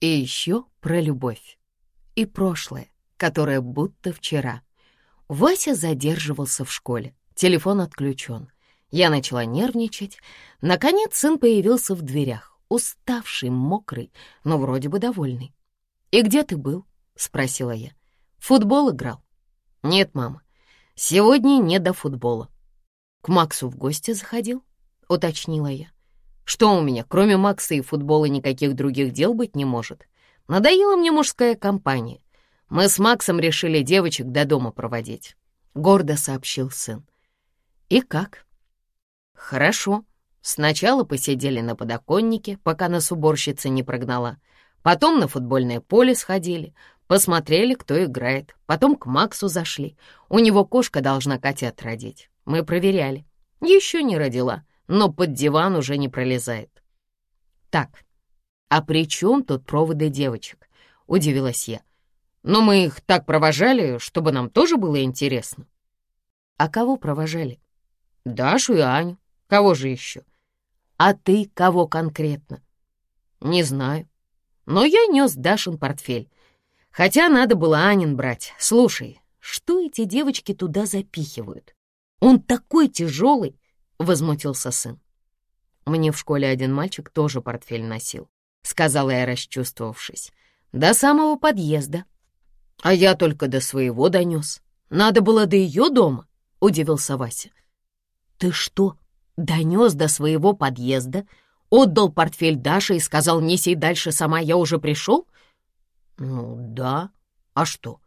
И еще про любовь. И прошлое, которое будто вчера. Вася задерживался в школе. Телефон отключен. Я начала нервничать. Наконец сын появился в дверях, уставший, мокрый, но вроде бы довольный. «И где ты был?» — спросила я. «Футбол играл?» «Нет, мама, сегодня не до футбола». «К Максу в гости заходил?» — уточнила я. «Что у меня, кроме Макса и футбола, никаких других дел быть не может? Надоела мне мужская компания. Мы с Максом решили девочек до дома проводить», — гордо сообщил сын. «И как?» «Хорошо. Сначала посидели на подоконнике, пока нас уборщица не прогнала. Потом на футбольное поле сходили, посмотрели, кто играет. Потом к Максу зашли. У него кошка должна котят родить. Мы проверяли. Еще не родила, но под диван уже не пролезает. Так, а при чем тут проводы девочек? Удивилась я. Но мы их так провожали, чтобы нам тоже было интересно. А кого провожали? Дашу и Аню. Кого же еще? А ты кого конкретно? Не знаю. Но я нес Дашин портфель. Хотя надо было Анин брать. Слушай, что эти девочки туда запихивают? Он такой тяжелый, возмутился сын. Мне в школе один мальчик тоже портфель носил, сказала я, расчувствовавшись. До самого подъезда. А я только до своего донес. Надо было до ее дома, удивился Вася. Ты что, донес до своего подъезда, отдал портфель Даше и сказал, неси дальше сама, я уже пришел? Ну, да. А что?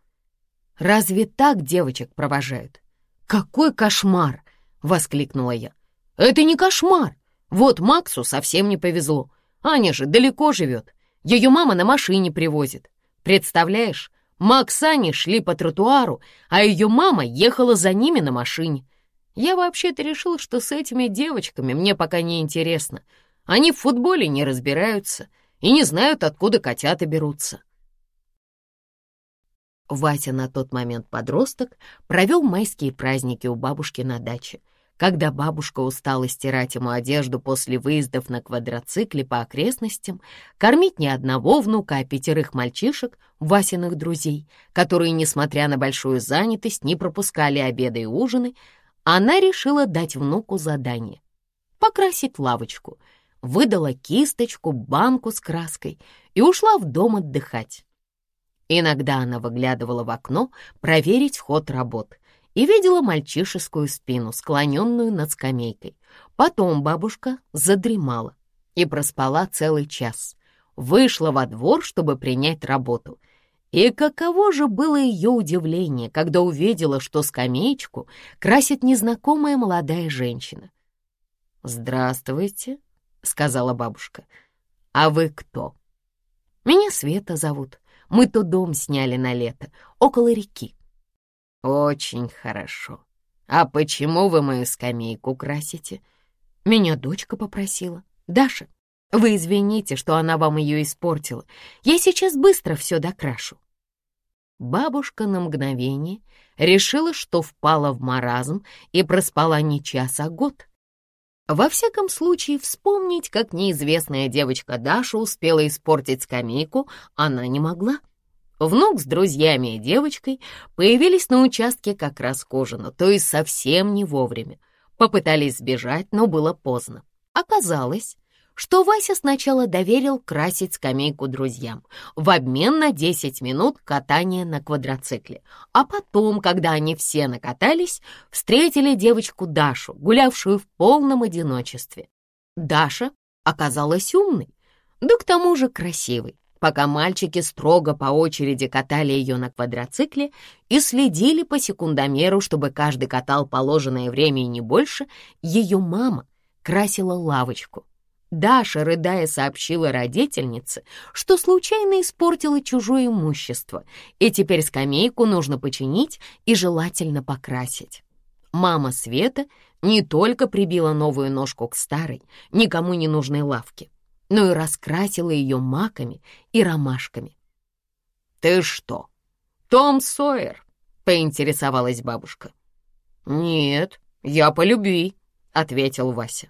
Разве так девочек провожают? Какой кошмар! Воскликнула я. Это не кошмар. Вот Максу совсем не повезло. Аня же далеко живет. Ее мама на машине привозит. Представляешь, Макс с Аней шли по тротуару, а ее мама ехала за ними на машине. Я вообще-то решил, что с этими девочками мне пока не интересно. Они в футболе не разбираются и не знают, откуда котята берутся. Вася на тот момент подросток провел майские праздники у бабушки на даче. Когда бабушка устала стирать ему одежду после выездов на квадроцикле по окрестностям, кормить не одного внука, а пятерых мальчишек, Васиных друзей, которые, несмотря на большую занятость, не пропускали обеды и ужины, она решила дать внуку задание — покрасить лавочку, выдала кисточку, банку с краской и ушла в дом отдыхать. Иногда она выглядывала в окно проверить ход работ и видела мальчишескую спину, склоненную над скамейкой. Потом бабушка задремала и проспала целый час. Вышла во двор, чтобы принять работу — и каково же было ее удивление, когда увидела, что скамеечку красит незнакомая молодая женщина. «Здравствуйте», — сказала бабушка. «А вы кто?» «Меня Света зовут. Мы тут дом сняли на лето, около реки». «Очень хорошо. А почему вы мою скамейку красите?» Меня дочка попросила. «Даша, вы извините, что она вам ее испортила. Я сейчас быстро все докрашу». Бабушка на мгновение решила, что впала в маразм и проспала не час, а год. Во всяком случае, вспомнить, как неизвестная девочка Даша успела испортить скамейку, она не могла. Внук с друзьями и девочкой появились на участке как раз к ужину, то есть совсем не вовремя. Попытались сбежать, но было поздно. Оказалось, что Вася сначала доверил красить скамейку друзьям в обмен на 10 минут катания на квадроцикле. А потом, когда они все накатались, встретили девочку Дашу, гулявшую в полном одиночестве. Даша оказалась умной, да к тому же красивой. Пока мальчики строго по очереди катали ее на квадроцикле и следили по секундомеру, чтобы каждый катал положенное время и не больше, ее мама красила лавочку, Даша, рыдая, сообщила родительнице, что случайно испортила чужое имущество, и теперь скамейку нужно починить и желательно покрасить. Мама Света не только прибила новую ножку к старой, никому не нужной лавке, но и раскрасила ее маками и ромашками. «Ты что, Том Сойер?» — поинтересовалась бабушка. «Нет, я по любви», — ответил Вася.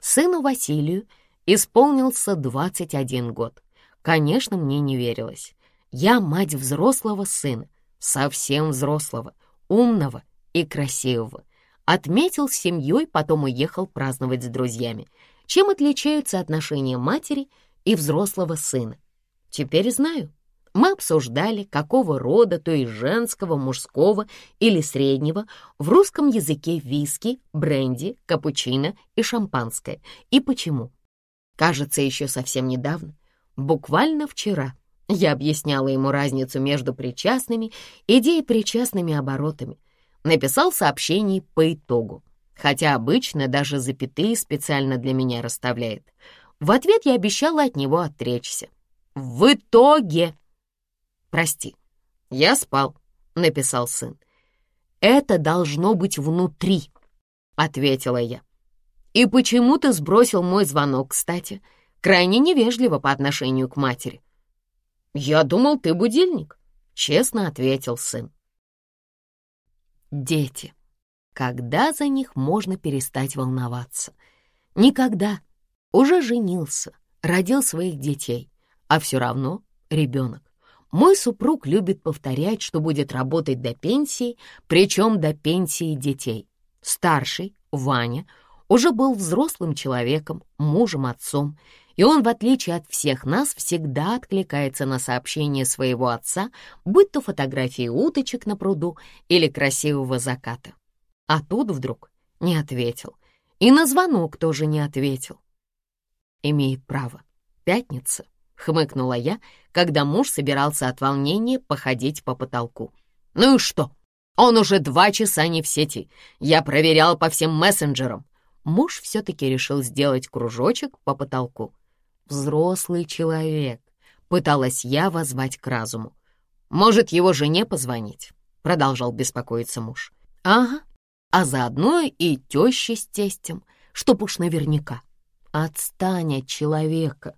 Сыну Василию исполнился 21 год. Конечно, мне не верилось. Я мать взрослого сына, совсем взрослого, умного и красивого. Отметил с семьей, потом уехал праздновать с друзьями. Чем отличаются отношения матери и взрослого сына? Теперь знаю. Мы обсуждали, какого рода, то есть женского, мужского или среднего, в русском языке виски, бренди, капучино и шампанское, и почему. Кажется, еще совсем недавно, буквально вчера, я объясняла ему разницу между причастными и деепричастными оборотами. Написал сообщение по итогу, хотя обычно даже запятые специально для меня расставляет. В ответ я обещала от него отречься. В итоге... Прости, я спал, написал сын. Это должно быть внутри, ответила я. И почему ты сбросил мой звонок, кстати? Крайне невежливо по отношению к матери. «Я думал, ты будильник», — честно ответил сын. Дети. Когда за них можно перестать волноваться? Никогда. Уже женился, родил своих детей, а все равно ребенок. Мой супруг любит повторять, что будет работать до пенсии, причем до пенсии детей. Старший, Ваня, уже был взрослым человеком, мужем, отцом, и он, в отличие от всех нас, всегда откликается на сообщения своего отца, будь то фотографии уточек на пруду или красивого заката. А тут вдруг не ответил. И на звонок тоже не ответил. Имеет право. Пятница, хмыкнула я, когда муж собирался от волнения походить по потолку. Ну и что? Он уже два часа не в сети. Я проверял по всем мессенджерам. Муж все-таки решил сделать кружочек по потолку взрослый человек. Пыталась я возвать к разуму. «Может, его жене позвонить?» — продолжал беспокоиться муж. «Ага, а заодно и теща с тестем, чтоб уж наверняка. Отстань от человека.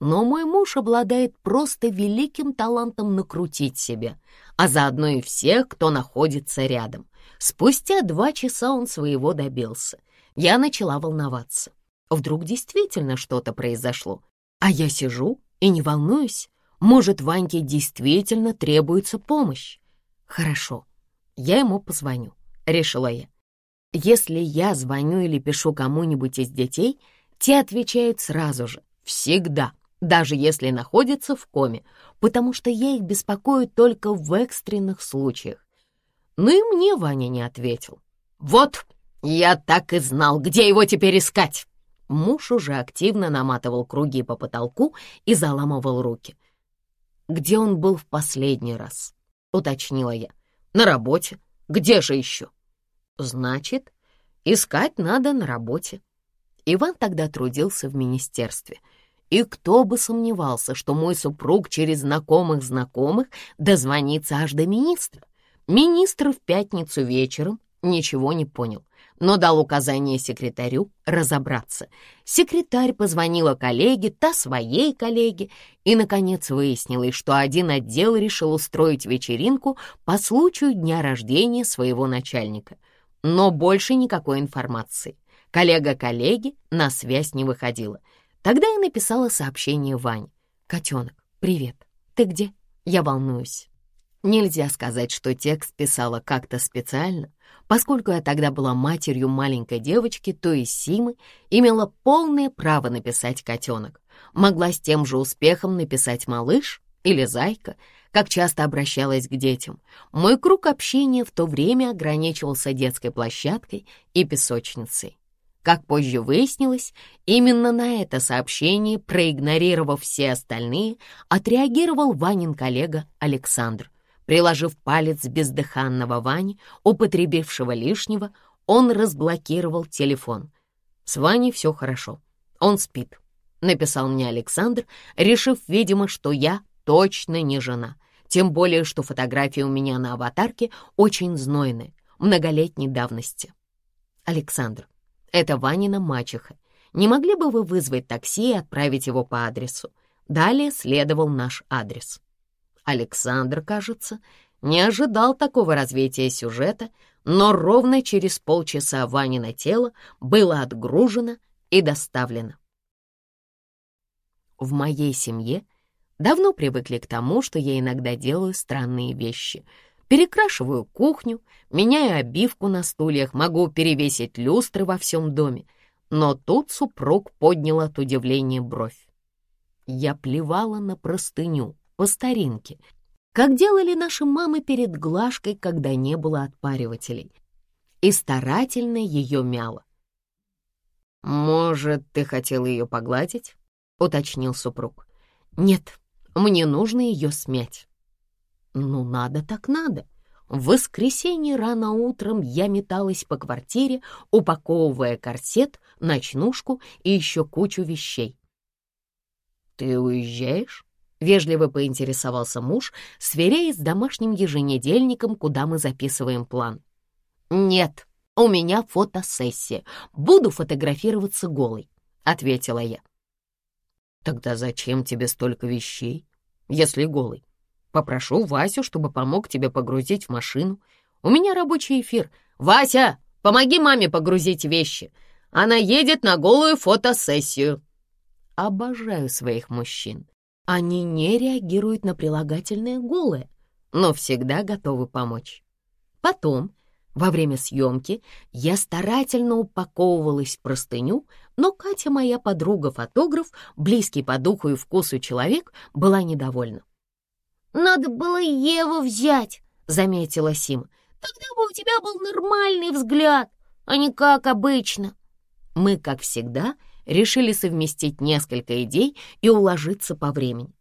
Но мой муж обладает просто великим талантом накрутить себя, а заодно и всех, кто находится рядом. Спустя два часа он своего добился. Я начала волноваться. Вдруг действительно что-то произошло. А я сижу и не волнуюсь. Может, Ваньке действительно требуется помощь. Хорошо, я ему позвоню, решила я. Если я звоню или пишу кому-нибудь из детей, те отвечают сразу же, всегда, даже если находятся в коме, потому что я их беспокою только в экстренных случаях. Ну и мне Ваня не ответил. «Вот, я так и знал, где его теперь искать!» Муж уже активно наматывал круги по потолку и заламывал руки. «Где он был в последний раз?» — уточнила я. «На работе. Где же еще?» «Значит, искать надо на работе». Иван тогда трудился в министерстве. И кто бы сомневался, что мой супруг через знакомых знакомых дозвонится аж до министра. Министр в пятницу вечером ничего не понял но дал указание секретарю разобраться. Секретарь позвонила коллеге, та своей коллеге, и, наконец, выяснилось, что один отдел решил устроить вечеринку по случаю дня рождения своего начальника. Но больше никакой информации. Коллега коллеги на связь не выходила. Тогда я написала сообщение Ване. «Котенок, привет. Ты где? Я волнуюсь». Нельзя сказать, что текст писала как-то специально, поскольку я тогда была матерью маленькой девочки, то есть Симы, имела полное право написать «котенок». Могла с тем же успехом написать «малыш» или «зайка», как часто обращалась к детям. Мой круг общения в то время ограничивался детской площадкой и песочницей. Как позже выяснилось, именно на это сообщение, проигнорировав все остальные, отреагировал Ванин коллега Александр — Приложив палец бездыханного Вани, употребившего лишнего, он разблокировал телефон. С Ваней все хорошо. Он спит, написал мне Александр, решив, видимо, что я точно не жена. Тем более, что фотография у меня на аватарке очень знойная, многолетней давности. Александр, это Ванина мачеха. Не могли бы вы вызвать такси и отправить его по адресу? Далее следовал наш адрес. Александр, кажется, не ожидал такого развития сюжета, но ровно через полчаса Ванина тело было отгружено и доставлено. В моей семье давно привыкли к тому, что я иногда делаю странные вещи. Перекрашиваю кухню, меняю обивку на стульях, могу перевесить люстры во всем доме. Но тут супруг поднял от удивления бровь. Я плевала на простыню по старинке, как делали наши мамы перед глажкой, когда не было отпаривателей, и старательно ее мяла. «Может, ты хотела ее погладить?» — уточнил супруг. «Нет, мне нужно ее смять». «Ну, надо так надо». В воскресенье рано утром я металась по квартире, упаковывая корсет, ночнушку и еще кучу вещей. «Ты уезжаешь?» — вежливо поинтересовался муж, сверяясь с домашним еженедельником, куда мы записываем план. «Нет», «У меня фотосессия. Буду фотографироваться голой», — ответила я. «Тогда зачем тебе столько вещей, если голый? Попрошу Васю, чтобы помог тебе погрузить в машину. У меня рабочий эфир. Вася, помоги маме погрузить вещи. Она едет на голую фотосессию». Обожаю своих мужчин. Они не реагируют на прилагательное «голое», но всегда готовы помочь. Потом во время съемки я старательно упаковывалась в простыню, но Катя, моя подруга-фотограф, близкий по духу и вкусу человек, была недовольна. «Надо было Еву взять», — заметила Сима. «Тогда бы у тебя был нормальный взгляд, а не как обычно». Мы, как всегда, решили совместить несколько идей и уложиться по времени.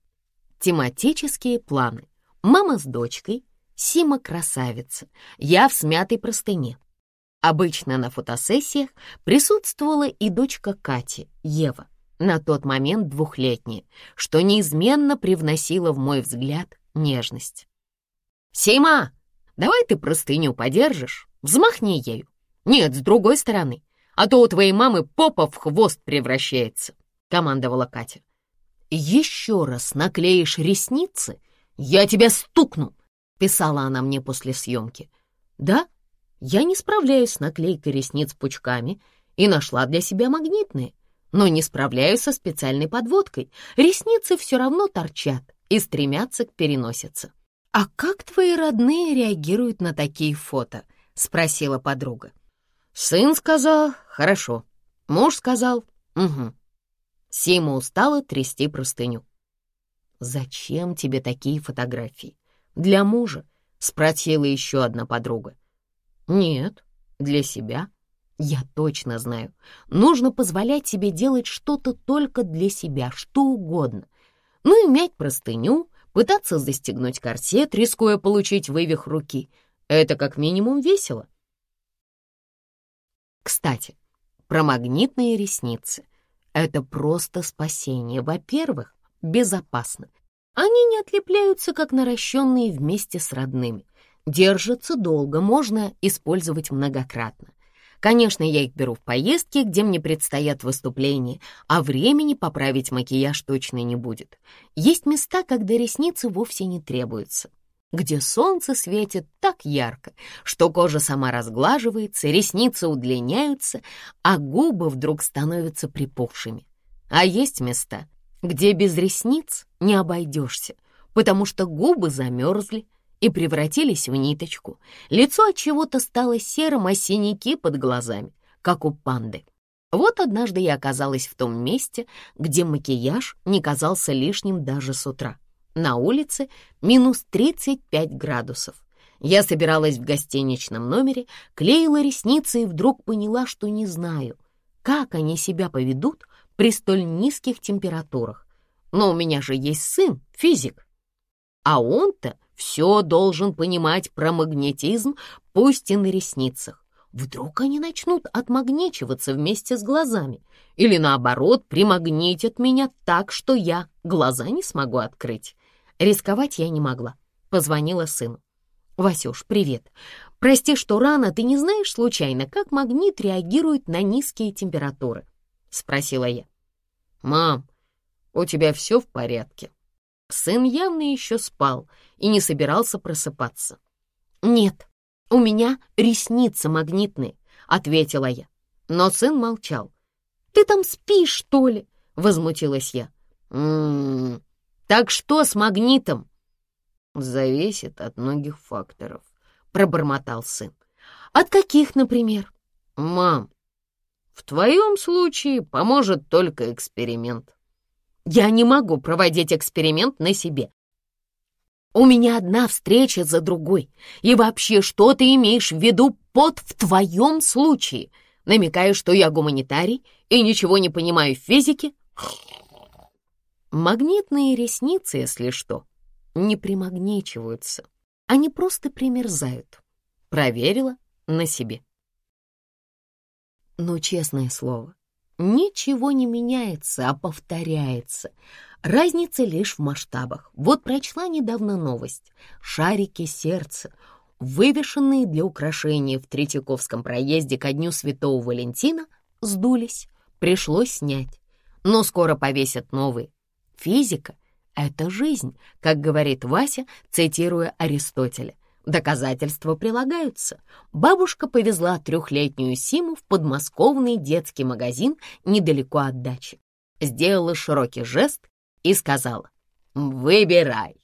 Тематические планы. Мама с дочкой, Сима красавица, я в смятой простыне. Обычно на фотосессиях присутствовала и дочка Кати, Ева, на тот момент двухлетняя, что неизменно привносило в мой взгляд нежность. «Сима, давай ты простыню подержишь, взмахни ею. Нет, с другой стороны, а то у твоей мамы попа в хвост превращается», — командовала Катя. «Еще раз наклеишь ресницы, я тебя стукну!» Писала она мне после съемки. Да, я не справляюсь с наклейкой ресниц пучками и нашла для себя магнитные, но не справляюсь со специальной подводкой. Ресницы все равно торчат и стремятся к переносице. «А как твои родные реагируют на такие фото?» — спросила подруга. Сын сказал «хорошо», муж сказал «угу». Сима устала трясти простыню. «Зачем тебе такие фотографии? Для мужа?» — спросила еще одна подруга. «Нет, для себя. Я точно знаю. Нужно позволять себе делать что-то только для себя, что угодно. Ну и мять простыню, пытаться застегнуть корсет, рискуя получить вывих руки. Это как минимум весело. Кстати, про магнитные ресницы. Это просто спасение. Во-первых, безопасно. Они не отлепляются, как наращенные вместе с родными. Держатся долго, можно использовать многократно. Конечно, я их беру в поездки, где мне предстоят выступления, а времени поправить макияж точно не будет. Есть места, когда ресницы вовсе не требуются, где солнце светит так ярко, что кожа сама разглаживается, ресницы удлиняются, а губы вдруг становятся припухшими. А есть места, где без ресниц не обойдешься, потому что губы замерзли и превратились в ниточку. Лицо от чего-то стало серым, а синяки под глазами, как у панды. Вот однажды я оказалась в том месте, где макияж не казался лишним даже с утра. На улице минус 35 градусов. Я собиралась в гостиничном номере, клеила ресницы и вдруг поняла, что не знаю, как они себя поведут при столь низких температурах. Но у меня же есть сын, физик. А он-то все должен понимать про магнетизм, пусть и на ресницах. Вдруг они начнут отмагничиваться вместе с глазами или, наоборот, примагнитят меня так, что я глаза не смогу открыть. Рисковать я не могла. Позвонила сыну. «Васюш, привет. Прости, что рано. Ты не знаешь случайно, как магнит реагирует на низкие температуры?» — спросила я. «Мам, у тебя все в порядке?» Сын явно еще спал и не собирался просыпаться. «Нет, у меня ресницы магнитные», — ответила я. Но сын молчал. «Ты там спишь, что ли?» — возмутилась я. «М-м-м, Так что с магнитом? Зависит от многих факторов, пробормотал сын. От каких, например? Мам, в твоем случае поможет только эксперимент. Я не могу проводить эксперимент на себе. У меня одна встреча за другой. И вообще, что ты имеешь в виду под «в твоем случае»? Намекаешь, что я гуманитарий и ничего не понимаю в физике? Магнитные ресницы, если что, не примагничиваются. Они просто примерзают. Проверила на себе. Но, честное слово, ничего не меняется, а повторяется. Разница лишь в масштабах. Вот прочла недавно новость. Шарики сердца, вывешенные для украшения в Третьяковском проезде ко Дню Святого Валентина, сдулись. Пришлось снять. Но скоро повесят новые. Физика — это жизнь, как говорит Вася, цитируя Аристотеля. Доказательства прилагаются. Бабушка повезла трехлетнюю Симу в подмосковный детский магазин недалеко от дачи. Сделала широкий жест и сказала «Выбирай».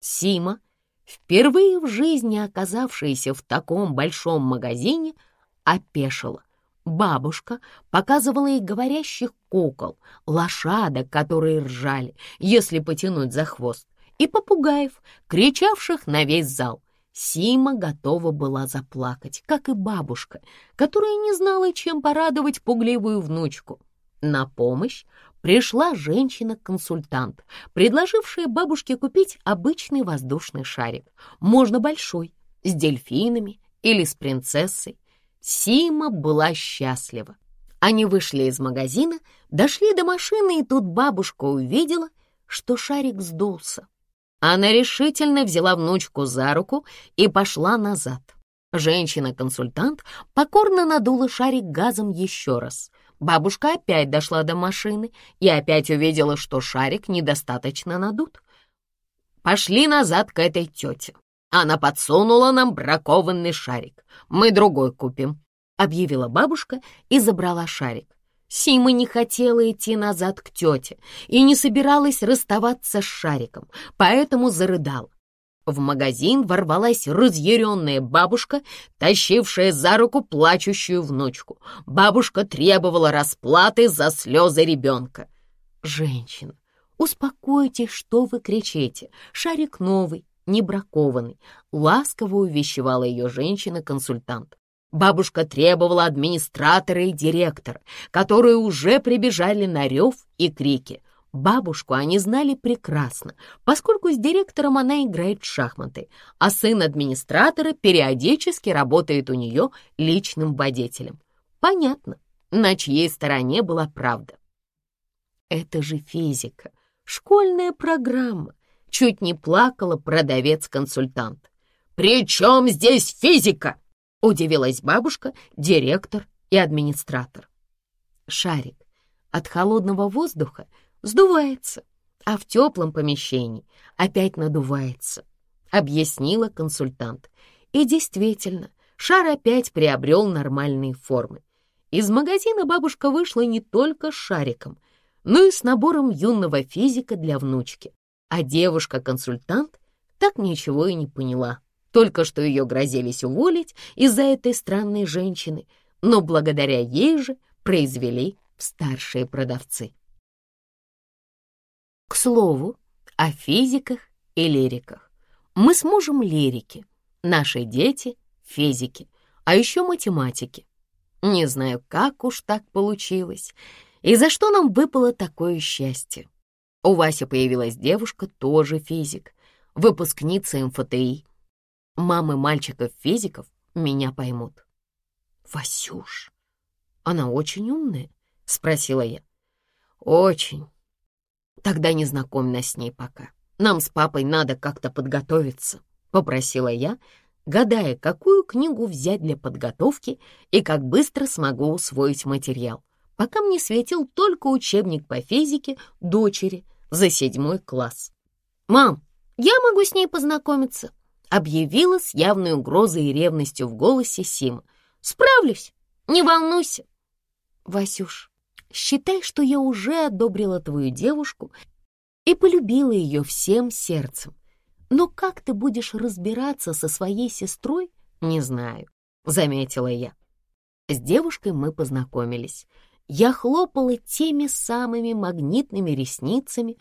Сима, впервые в жизни оказавшаяся в таком большом магазине, опешила. Бабушка показывала ей говорящих кукол, лошадок, которые ржали, если потянуть за хвост, и попугаев, кричавших на весь зал — Сима готова была заплакать, как и бабушка, которая не знала, чем порадовать пугливую внучку. На помощь пришла женщина-консультант, предложившая бабушке купить обычный воздушный шарик, можно большой, с дельфинами или с принцессой. Сима была счастлива. Они вышли из магазина, дошли до машины, и тут бабушка увидела, что шарик сдулся. Она решительно взяла внучку за руку и пошла назад. Женщина-консультант покорно надула шарик газом еще раз. Бабушка опять дошла до машины и опять увидела, что шарик недостаточно надут. «Пошли назад к этой тете. Она подсунула нам бракованный шарик. Мы другой купим», — объявила бабушка и забрала шарик. Сима не хотела идти назад к тете и не собиралась расставаться с шариком, поэтому зарыдала. В магазин ворвалась разъяренная бабушка, тащившая за руку плачущую внучку. Бабушка требовала расплаты за слезы ребенка. «Женщина, успокойтесь, что вы кричите. Шарик новый, не бракованный», — ласково увещевала ее женщина-консультант. Бабушка требовала администратора и директора, которые уже прибежали на рев и крики. Бабушку они знали прекрасно, поскольку с директором она играет в шахматы, а сын администратора периодически работает у нее личным водителем. Понятно, на чьей стороне была правда. Это же физика, школьная программа. Чуть не плакала продавец-консультант. «При чем здесь физика?» Удивилась бабушка, директор и администратор. Шарик от холодного воздуха сдувается, а в теплом помещении опять надувается, объяснила консультант. И действительно, шар опять приобрел нормальные формы. Из магазина бабушка вышла не только с шариком, но и с набором юного физика для внучки. А девушка-консультант так ничего и не поняла. Только что ее грозились уволить из-за этой странной женщины, но благодаря ей же произвели старшие продавцы. К слову, о физиках и лириках. Мы с мужем лирики, наши дети — физики, а еще математики. Не знаю, как уж так получилось, и за что нам выпало такое счастье. У Васи появилась девушка, тоже физик, выпускница МФТИ. Мамы мальчиков-физиков меня поймут. «Васюш, она очень умная?» — спросила я. «Очень. Тогда не знакомь нас с ней пока. Нам с папой надо как-то подготовиться», — попросила я, гадая, какую книгу взять для подготовки и как быстро смогу усвоить материал, пока мне светил только учебник по физике дочери за седьмой класс. «Мам, я могу с ней познакомиться?» Объявила с явной угрозой и ревностью в голосе Сима. «Справлюсь, не волнуйся». «Васюш, считай, что я уже одобрила твою девушку и полюбила ее всем сердцем. Но как ты будешь разбираться со своей сестрой, не знаю, — заметила я. С девушкой мы познакомились. Я хлопала теми самыми магнитными ресницами,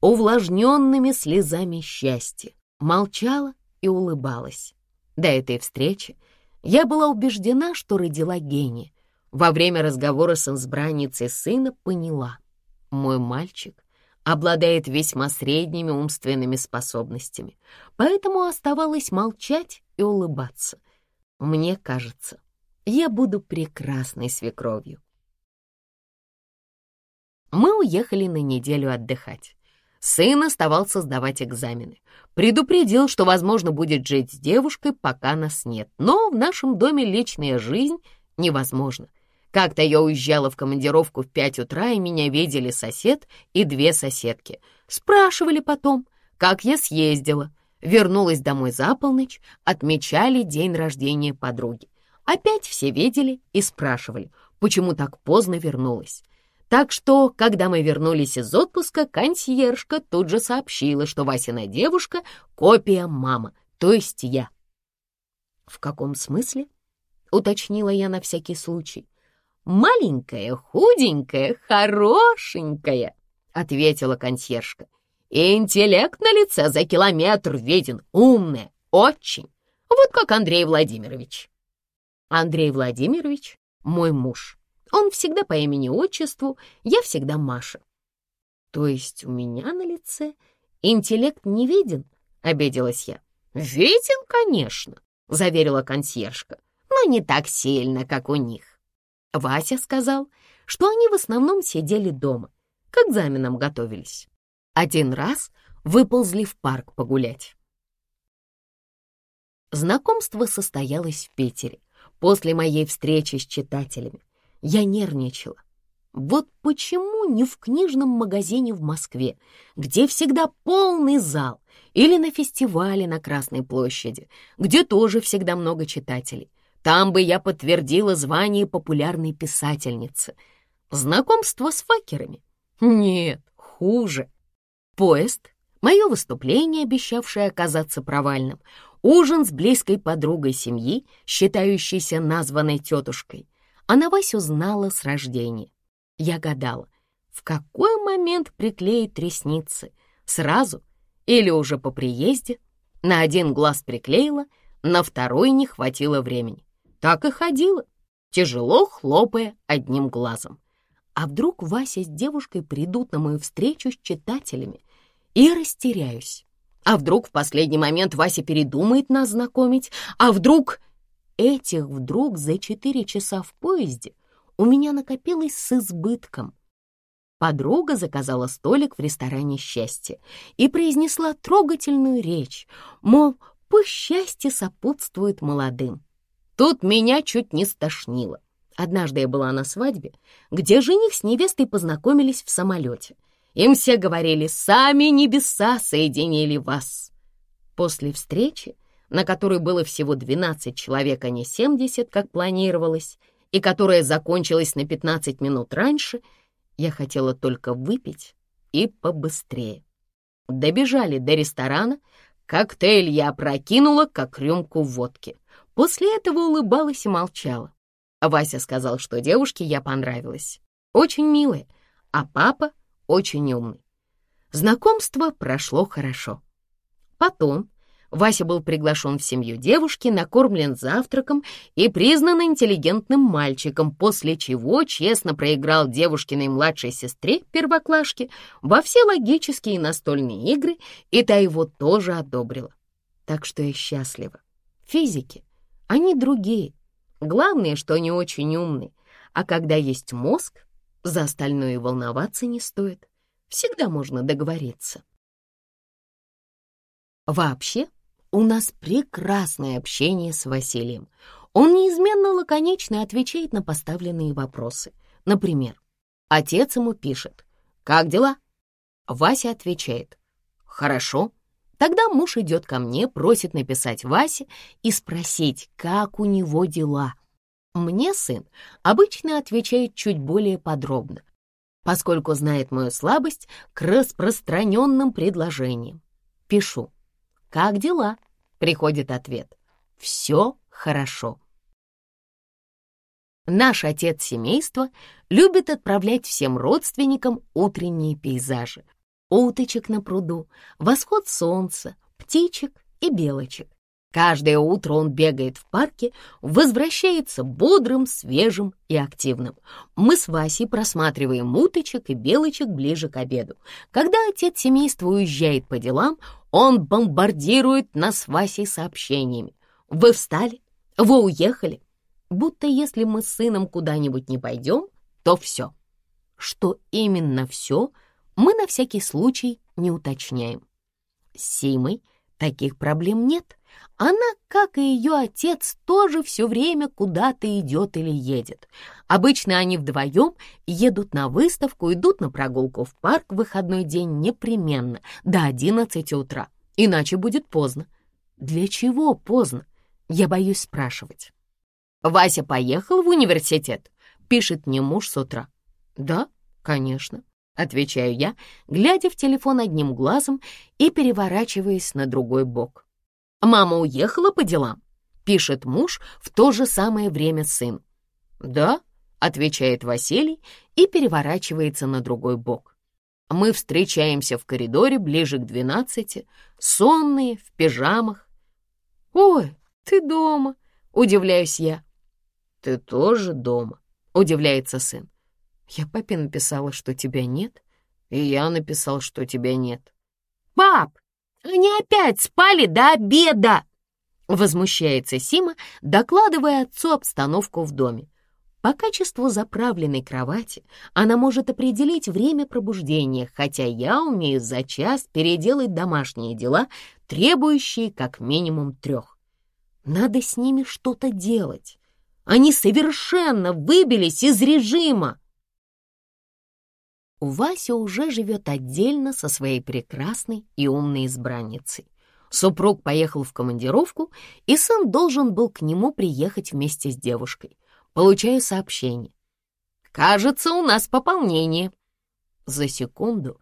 увлажненными слезами счастья, молчала и улыбалась. До этой встречи я была убеждена, что родила гения. Во время разговора с избранницей сына поняла, мой мальчик обладает весьма средними умственными способностями, поэтому оставалось молчать и улыбаться. Мне кажется, я буду прекрасной свекровью. Мы уехали на неделю отдыхать. Сын оставался сдавать экзамены. Предупредил, что, возможно, будет жить с девушкой, пока нас нет. Но в нашем доме личная жизнь невозможна. Как-то я уезжала в командировку в пять утра, и меня видели сосед и две соседки. Спрашивали потом, как я съездила. Вернулась домой за полночь, отмечали день рождения подруги. Опять все видели и спрашивали, почему так поздно вернулась. Так что, когда мы вернулись из отпуска, консьержка тут же сообщила, что Васина девушка — копия мамы, то есть я. «В каком смысле?» — уточнила я на всякий случай. «Маленькая, худенькая, хорошенькая», — ответила консьержка. «Интеллект на лице за километр виден, умная, очень, вот как Андрей Владимирович». Андрей Владимирович — мой муж. Он всегда по имени-отчеству, я всегда Маша. То есть у меня на лице интеллект не виден, обиделась я. Виден, конечно, заверила консьержка, но не так сильно, как у них. Вася сказал, что они в основном сидели дома, к экзаменам готовились. Один раз выползли в парк погулять. Знакомство состоялось в Питере после моей встречи с читателями. Я нервничала. Вот почему не в книжном магазине в Москве, где всегда полный зал, или на фестивале на Красной площади, где тоже всегда много читателей. Там бы я подтвердила звание популярной писательницы. Знакомство с факерами? Нет, хуже. Поезд, мое выступление, обещавшее оказаться провальным, ужин с близкой подругой семьи, считающейся названной тетушкой — она Васю знала с рождения. Я гадала, в какой момент приклеить ресницы? Сразу или уже по приезде? На один глаз приклеила, на второй не хватило времени. Так и ходила, тяжело хлопая одним глазом. А вдруг Вася с девушкой придут на мою встречу с читателями? И растеряюсь. А вдруг в последний момент Вася передумает нас знакомить? А вдруг этих вдруг за четыре часа в поезде у меня накопилось с избытком. Подруга заказала столик в ресторане «Счастье» и произнесла трогательную речь, мол, пусть счастье сопутствует молодым. Тут меня чуть не стошнило. Однажды я была на свадьбе, где жених с невестой познакомились в самолете. Им все говорили «Сами небеса соединили вас». После встречи на которой было всего 12 человек, а не 70, как планировалось, и которая закончилась на 15 минут раньше, я хотела только выпить и побыстрее. Добежали до ресторана, коктейль я опрокинула, как рюмку водки. После этого улыбалась и молчала. Вася сказал, что девушке я понравилась. Очень милая, а папа очень умный. Знакомство прошло хорошо. Потом Вася был приглашен в семью девушки, накормлен завтраком и признан интеллигентным мальчиком, после чего честно проиграл девушкиной младшей сестре, первоклашке, во все логические настольные игры, и та его тоже одобрила. Так что я счастлива. Физики, они другие. Главное, что они очень умные. А когда есть мозг, за остальное волноваться не стоит. Всегда можно договориться. Вообще, у нас прекрасное общение с Василием. Он неизменно лаконично отвечает на поставленные вопросы. Например, отец ему пишет «Как дела?» Вася отвечает «Хорошо». Тогда муж идет ко мне, просит написать Васе и спросить, как у него дела. Мне сын обычно отвечает чуть более подробно. поскольку знает мою слабость к распространенным предложениям. Пишу. «Как дела?» — приходит ответ. «Все хорошо». Наш отец семейства любит отправлять всем родственникам утренние пейзажи. Уточек на пруду, восход солнца, птичек и белочек. Каждое утро он бегает в парке, возвращается бодрым, свежим и активным. Мы с Васей просматриваем уточек и белочек ближе к обеду. Когда отец семейства уезжает по делам, он бомбардирует нас с Васей сообщениями. «Вы встали? Вы уехали?» Будто если мы с сыном куда-нибудь не пойдем, то все. Что именно все, мы на всякий случай не уточняем. С Симой таких проблем нет. Она, как и ее отец, тоже все время куда-то идет или едет. Обычно они вдвоем едут на выставку, идут на прогулку в парк в выходной день непременно, до 11 утра, иначе будет поздно. Для чего поздно? Я боюсь спрашивать. «Вася поехал в университет?» — пишет мне муж с утра. «Да, конечно», — отвечаю я, глядя в телефон одним глазом и переворачиваясь на другой бок. «Мама уехала по делам?» — пишет муж в то же самое время сын. «Да», — отвечает Василий и переворачивается на другой бок. Мы встречаемся в коридоре ближе к двенадцати, сонные, в пижамах. «Ой, ты дома!» — удивляюсь я. «Ты тоже дома?» — удивляется сын. «Я папе написала, что тебя нет, и я написал, что тебя нет». «Пап, они опять спали до обеда!» Возмущается Сима, докладывая отцу обстановку в доме. По качеству заправленной кровати она может определить время пробуждения, хотя я умею за час переделать домашние дела, требующие как минимум трех. Надо с ними что-то делать. Они совершенно выбились из режима. Вася уже живет отдельно со своей прекрасной и умной избранницей. Супруг поехал в командировку, и сын должен был к нему приехать вместе с девушкой. Получаю сообщение. «Кажется, у нас пополнение». За секунду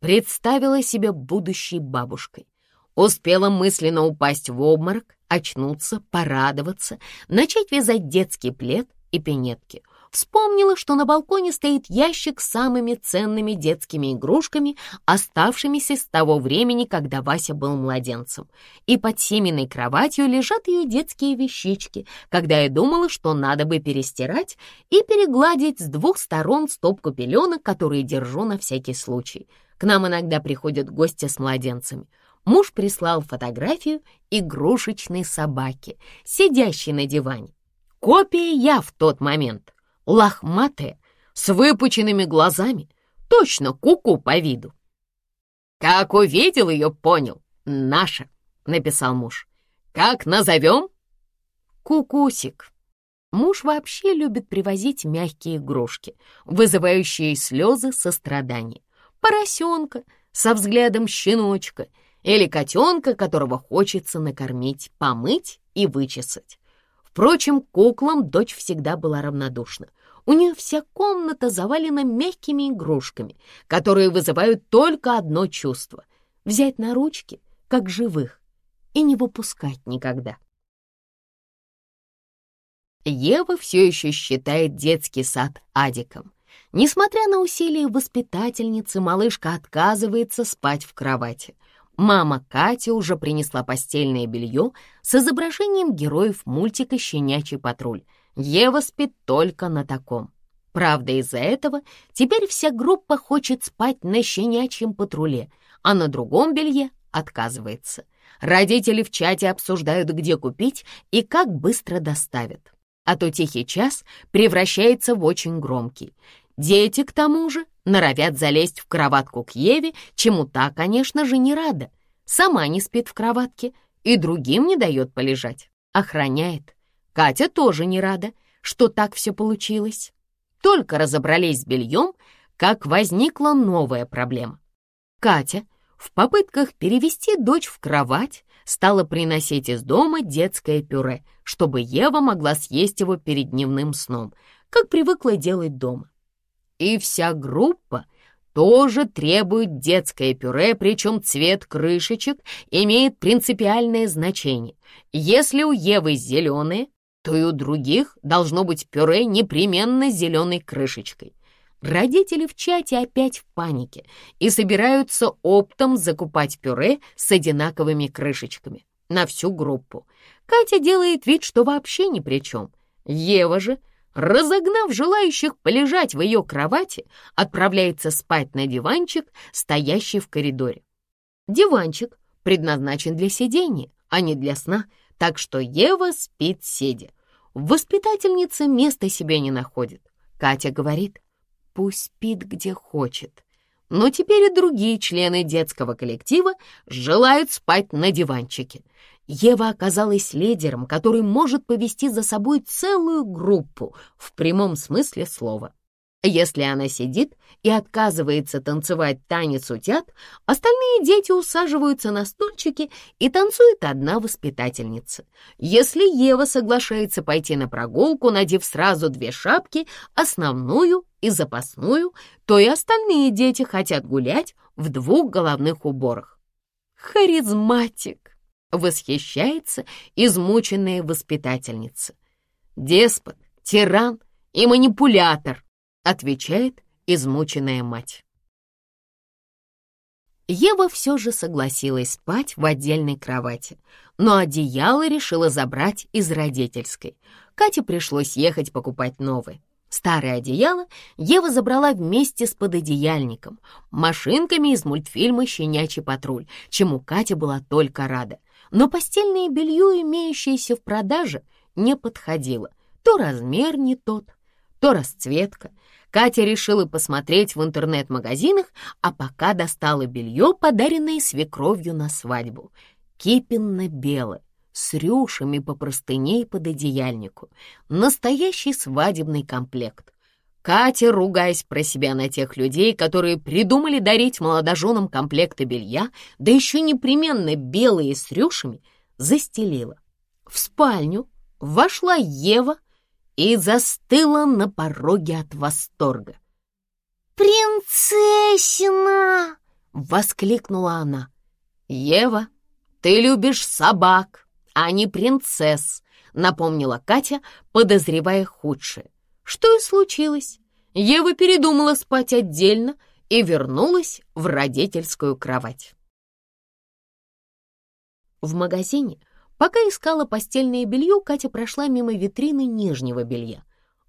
представила себя будущей бабушкой. Успела мысленно упасть в обморок, очнуться, порадоваться, начать вязать детский плед и пинетки. Вспомнила, что на балконе стоит ящик с самыми ценными детскими игрушками, оставшимися с того времени, когда Вася был младенцем. И под семенной кроватью лежат ее детские вещички, когда я думала, что надо бы перестирать и перегладить с двух сторон стопку пеленок, которые держу на всякий случай. К нам иногда приходят гости с младенцами. Муж прислал фотографию игрушечной собаки, сидящей на диване. Копия я в тот момент, лохматая, с выпученными глазами, точно куку -ку по виду. «Как увидел ее, понял. Наша», — написал муж. «Как назовем?» «Кукусик». Муж вообще любит привозить мягкие игрушки, вызывающие слезы сострадания. Поросенка со взглядом щеночка — или котенка, которого хочется накормить, помыть и вычесать. Впрочем, куклам дочь всегда была равнодушна. У нее вся комната завалена мягкими игрушками, которые вызывают только одно чувство — взять на ручки, как живых, и не выпускать никогда. Ева все еще считает детский сад адиком. Несмотря на усилия воспитательницы, малышка отказывается спать в кровати — Мама Катя уже принесла постельное белье с изображением героев мультика «Щенячий патруль». Ева спит только на таком. Правда, из-за этого теперь вся группа хочет спать на щенячьем патруле, а на другом белье отказывается. Родители в чате обсуждают, где купить и как быстро доставят. А то тихий час превращается в очень громкий. Дети, к тому же, норовят залезть в кроватку к Еве, чему та, конечно же, не рада. Сама не спит в кроватке и другим не дает полежать. Охраняет. Катя тоже не рада, что так все получилось. Только разобрались с бельем, как возникла новая проблема. Катя в попытках перевести дочь в кровать стала приносить из дома детское пюре, чтобы Ева могла съесть его перед дневным сном, как привыкла делать дома. И вся группа тоже требует детское пюре, причем цвет крышечек имеет принципиальное значение. Если у Евы зеленые, то и у других должно быть пюре непременно зеленой крышечкой. Родители в чате опять в панике и собираются оптом закупать пюре с одинаковыми крышечками на всю группу. Катя делает вид, что вообще ни при чем. Ева же, разогнав желающих полежать в ее кровати, отправляется спать на диванчик, стоящий в коридоре. Диванчик предназначен для сидения, а не для сна, так что Ева спит сидя. Воспитательница места себе не находит. Катя говорит, пусть спит где хочет. Но теперь и другие члены детского коллектива желают спать на диванчике. Ева оказалась лидером, который может повести за собой целую группу в прямом смысле слова. Если она сидит и отказывается танцевать танец утят, остальные дети усаживаются на стульчики и танцует одна воспитательница. Если Ева соглашается пойти на прогулку, надев сразу две шапки, основную и запасную, то и остальные дети хотят гулять в двух головных уборах. Харизматик! Восхищается измученная воспитательница. Деспот, тиран и манипулятор, отвечает измученная мать. Ева все же согласилась спать в отдельной кровати, но одеяло решила забрать из родительской. Кате пришлось ехать покупать новое. Старое одеяло Ева забрала вместе с пододеяльником, машинками из мультфильма «Щенячий патруль», чему Катя была только рада но постельное белье, имеющееся в продаже, не подходило. То размер не тот, то расцветка. Катя решила посмотреть в интернет-магазинах, а пока достала белье, подаренное свекровью на свадьбу. Кипенно-белое, с рюшами по простыне и под одеяльнику. Настоящий свадебный комплект. Катя, ругаясь про себя на тех людей, которые придумали дарить молодоженам комплекты белья, да еще непременно белые с рюшами, застелила. В спальню вошла Ева и застыла на пороге от восторга. «Принцессина!» — воскликнула она. «Ева, ты любишь собак, а не принцесс», — напомнила Катя, подозревая худшее. Что и случилось. Ева передумала спать отдельно и вернулась в родительскую кровать. В магазине, пока искала постельное белье, Катя прошла мимо витрины нижнего белья.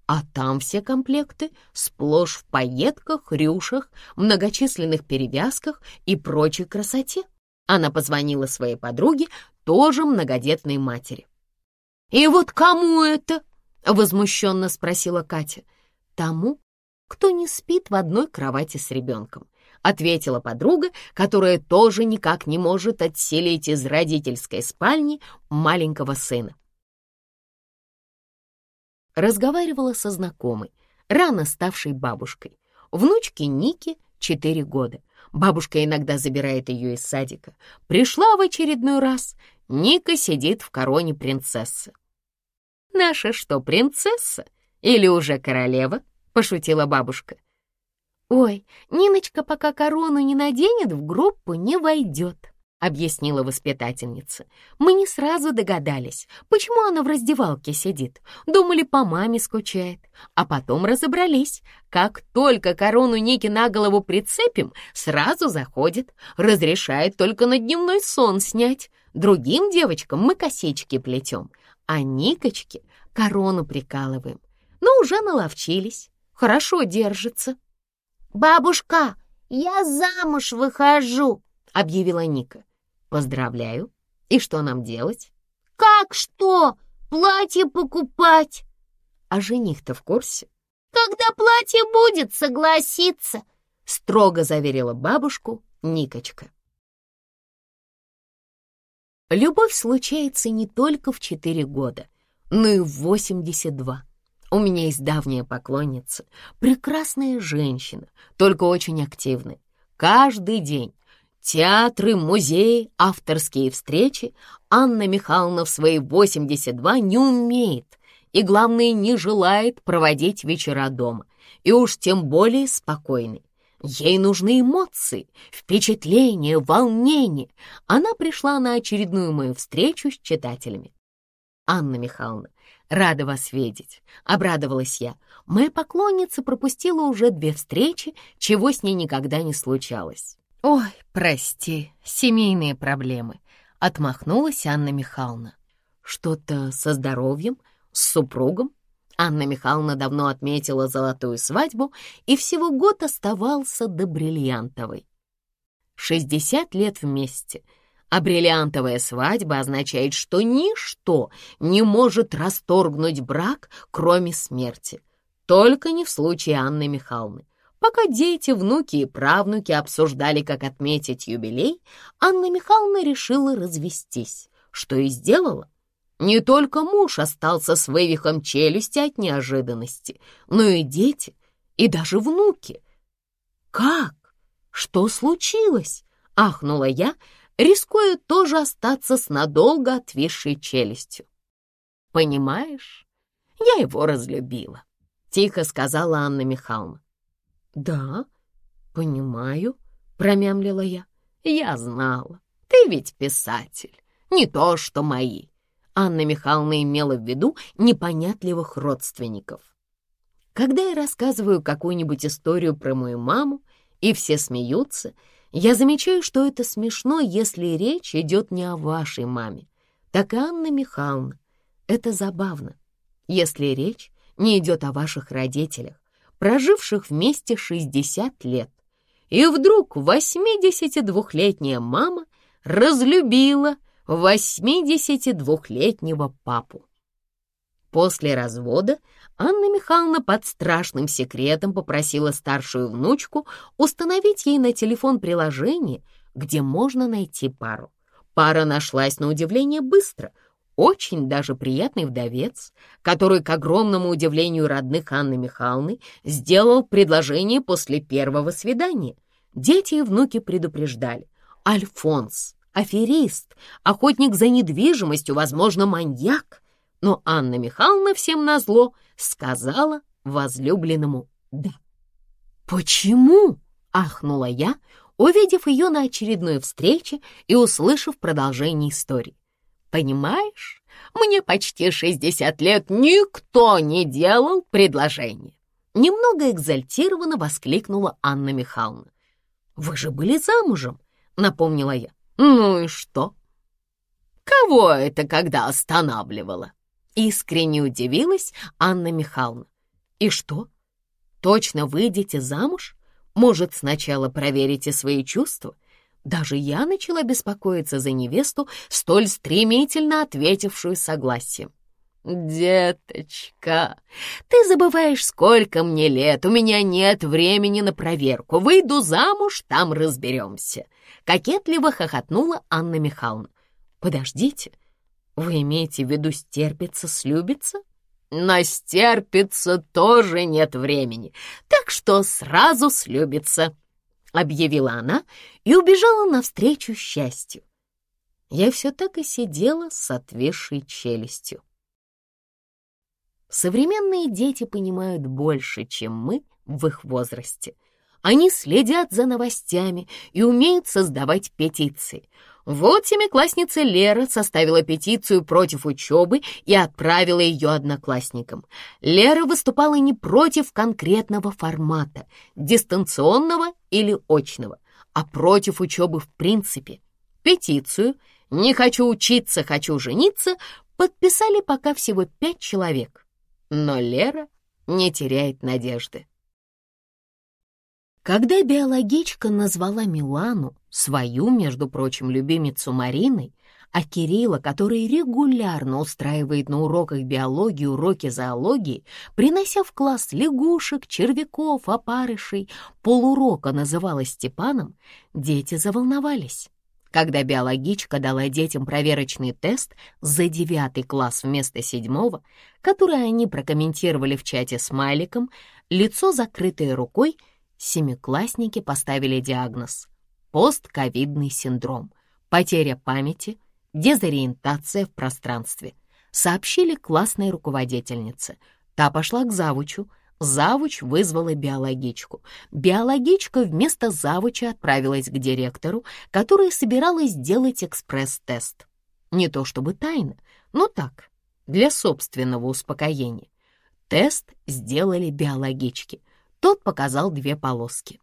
А там все комплекты сплошь в пайетках, рюшах, многочисленных перевязках и прочей красоте. Она позвонила своей подруге, тоже многодетной матери. «И вот кому это?» — возмущенно спросила Катя. «Тому, кто не спит в одной кровати с ребенком», — ответила подруга, которая тоже никак не может отселить из родительской спальни маленького сына. Разговаривала со знакомой, рано ставшей бабушкой. Внучке Нике четыре года. Бабушка иногда забирает ее из садика. Пришла в очередной раз. Ника сидит в короне принцессы. «Наша что, принцесса? Или уже королева?» — пошутила бабушка. «Ой, Ниночка пока корону не наденет, в группу не войдет», — объяснила воспитательница. «Мы не сразу догадались, почему она в раздевалке сидит. Думали, по маме скучает. А потом разобрались. Как только корону Ники на голову прицепим, сразу заходит. Разрешает только на дневной сон снять. Другим девочкам мы косички плетем а Никочке корону прикалываем. Но уже наловчились, хорошо держится. «Бабушка, я замуж выхожу!» — объявила Ника. «Поздравляю. И что нам делать?» «Как что? Платье покупать!» «А жених-то в курсе?» «Когда платье будет, согласиться!» — строго заверила бабушку Никочка. Любовь случается не только в 4 года, но и в 82. У меня есть давняя поклонница, прекрасная женщина, только очень активная. Каждый день театры, музеи, авторские встречи Анна Михайловна в свои 82 не умеет и, главное, не желает проводить вечера дома. и уж тем более спокойной. Ей нужны эмоции, впечатления, волнение. Она пришла на очередную мою встречу с читателями. «Анна Михайловна, рада вас видеть», — обрадовалась я. Моя поклонница пропустила уже две встречи, чего с ней никогда не случалось. «Ой, прости, семейные проблемы», — отмахнулась Анна Михайловна. «Что-то со здоровьем, с супругом?» Анна Михайловна давно отметила золотую свадьбу, и всего год оставался до бриллиантовой. Шестьдесят лет вместе, а бриллиантовая свадьба означает, что ничто не может расторгнуть брак, кроме смерти. Только не в случае Анны Михайловны. Пока дети, внуки и правнуки обсуждали, как отметить юбилей, Анна Михайловна решила развестись, что и сделала. Не только муж остался с вывихом челюсти от неожиданности, но и дети, и даже внуки. «Как? Что случилось?» — ахнула я, рискуя тоже остаться с надолго отвисшей челюстью. «Понимаешь, я его разлюбила», — тихо сказала Анна Михайловна. «Да, понимаю», — промямлила я. «Я знала, ты ведь писатель, не то что мои». Анна Михайловна имела в виду непонятливых родственников. Когда я рассказываю какую-нибудь историю про мою маму, и все смеются, я замечаю, что это смешно, если речь идет не о вашей маме. Так и Анна Михайловна. Это забавно, если речь не идет о ваших родителях, проживших вместе 60 лет. И вдруг 82-летняя мама разлюбила 82-летнего папу. После развода Анна Михайловна под страшным секретом попросила старшую внучку установить ей на телефон приложение, где можно найти пару. Пара нашлась на удивление быстро, очень даже приятный вдовец, который, к огромному удивлению родных Анны Михайловны, сделал предложение после первого свидания. Дети и внуки предупреждали. Альфонс аферист, охотник за недвижимостью, возможно, маньяк. Но Анна Михайловна всем назло сказала возлюбленному «да». «Почему?» — ахнула я, увидев ее на очередной встрече и услышав продолжение истории. «Понимаешь, мне почти 60 лет никто не делал предложение». Немного экзальтированно воскликнула Анна Михайловна. «Вы же были замужем», — напомнила я. «Ну и что? Кого это когда останавливало?» Искренне удивилась Анна Михайловна. «И что? Точно выйдете замуж? Может, сначала проверите свои чувства?» Даже я начала беспокоиться за невесту, столь стремительно ответившую согласием. «Деточка, ты забываешь, сколько мне лет, у меня нет времени на проверку. Выйду замуж, там разберемся», — кокетливо хохотнула Анна Михайловна. «Подождите, вы имеете в виду стерпится, слюбится?» «На стерпится тоже нет времени, так что сразу слюбится», — объявила она и убежала навстречу счастью. Я все так и сидела с отвисшей челюстью. Современные дети понимают больше, чем мы в их возрасте. Они следят за новостями и умеют создавать петиции. Вот семиклассница Лера составила петицию против учебы и отправила ее одноклассникам. Лера выступала не против конкретного формата, дистанционного или очного, а против учебы в принципе. Петицию «Не хочу учиться, хочу жениться» подписали пока всего пять человек. Но Лера не теряет надежды. Когда биологичка назвала Милану, свою, между прочим, любимицу Мариной, а Кирилла, который регулярно устраивает на уроках биологии уроки зоологии, принося в класс лягушек, червяков, опарышей, полурока называла Степаном, дети заволновались. Когда биологичка дала детям проверочный тест за девятый класс вместо седьмого, который они прокомментировали в чате с Майликом, лицо закрытое рукой, семиклассники поставили диагноз «постковидный синдром», потеря памяти, дезориентация в пространстве. Сообщили классной руководительнице. Та пошла к завучу, Завуч вызвала биологичку. Биологичка вместо завуча отправилась к директору, которая собиралась сделать экспресс-тест. Не то чтобы тайно, но так, для собственного успокоения. Тест сделали биологички. Тот показал две полоски.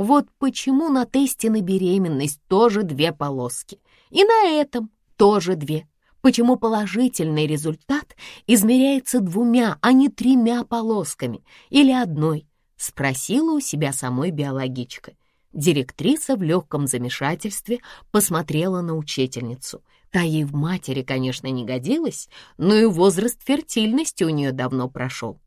Вот почему на тесте на беременность тоже две полоски. И на этом тоже две. Почему положительный результат измеряется двумя, а не тремя полосками или одной? Спросила у себя самой биологичка. Директриса в легком замешательстве посмотрела на учительницу. Та ей в матери, конечно, не годилась, но и возраст фертильности у нее давно прошел.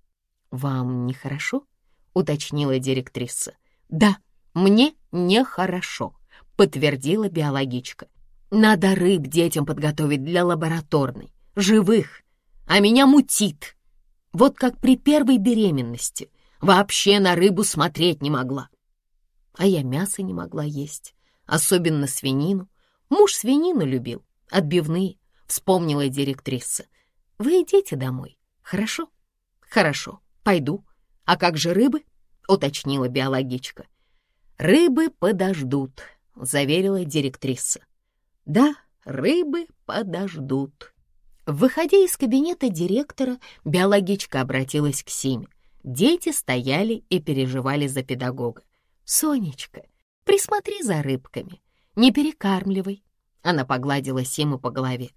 «Вам нехорошо?» — уточнила директриса. «Да, мне нехорошо», — подтвердила биологичка. «Надо рыб детям подготовить для лабораторной, живых, а меня мутит. Вот как при первой беременности. Вообще на рыбу смотреть не могла. А я мясо не могла есть, особенно свинину. Муж свинину любил, отбивные, вспомнила директриса. Вы идите домой, хорошо? Хорошо, пойду. А как же рыбы? Уточнила биологичка. Рыбы подождут, заверила директриса. Да, рыбы подождут. Выходя из кабинета директора, биологичка обратилась к Симе. Дети стояли и переживали за педагога. «Сонечка, присмотри за рыбками, не перекармливай». Она погладила Симу по голове.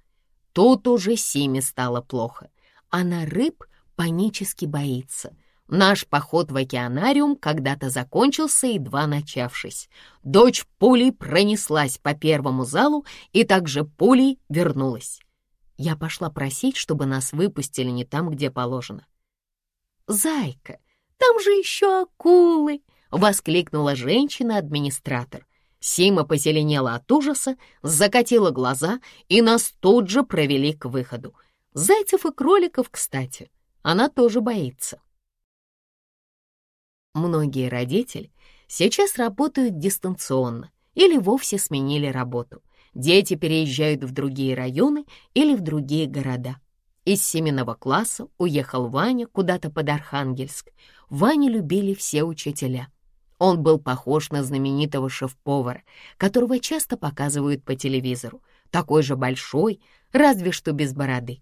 Тут уже Симе стало плохо. Она рыб панически боится. Наш поход в океанариум когда-то закончился, едва начавшись. Дочь пулей пронеслась по первому залу и также пулей вернулась. Я пошла просить, чтобы нас выпустили не там, где положено. «Зайка, там же еще акулы!» — воскликнула женщина-администратор. Сима позеленела от ужаса, закатила глаза, и нас тут же провели к выходу. Зайцев и кроликов, кстати, она тоже боится. Многие родители сейчас работают дистанционно или вовсе сменили работу. Дети переезжают в другие районы или в другие города. Из семенного класса уехал Ваня куда-то под Архангельск. Ваню любили все учителя. Он был похож на знаменитого шеф-повара, которого часто показывают по телевизору. Такой же большой, разве что без бороды.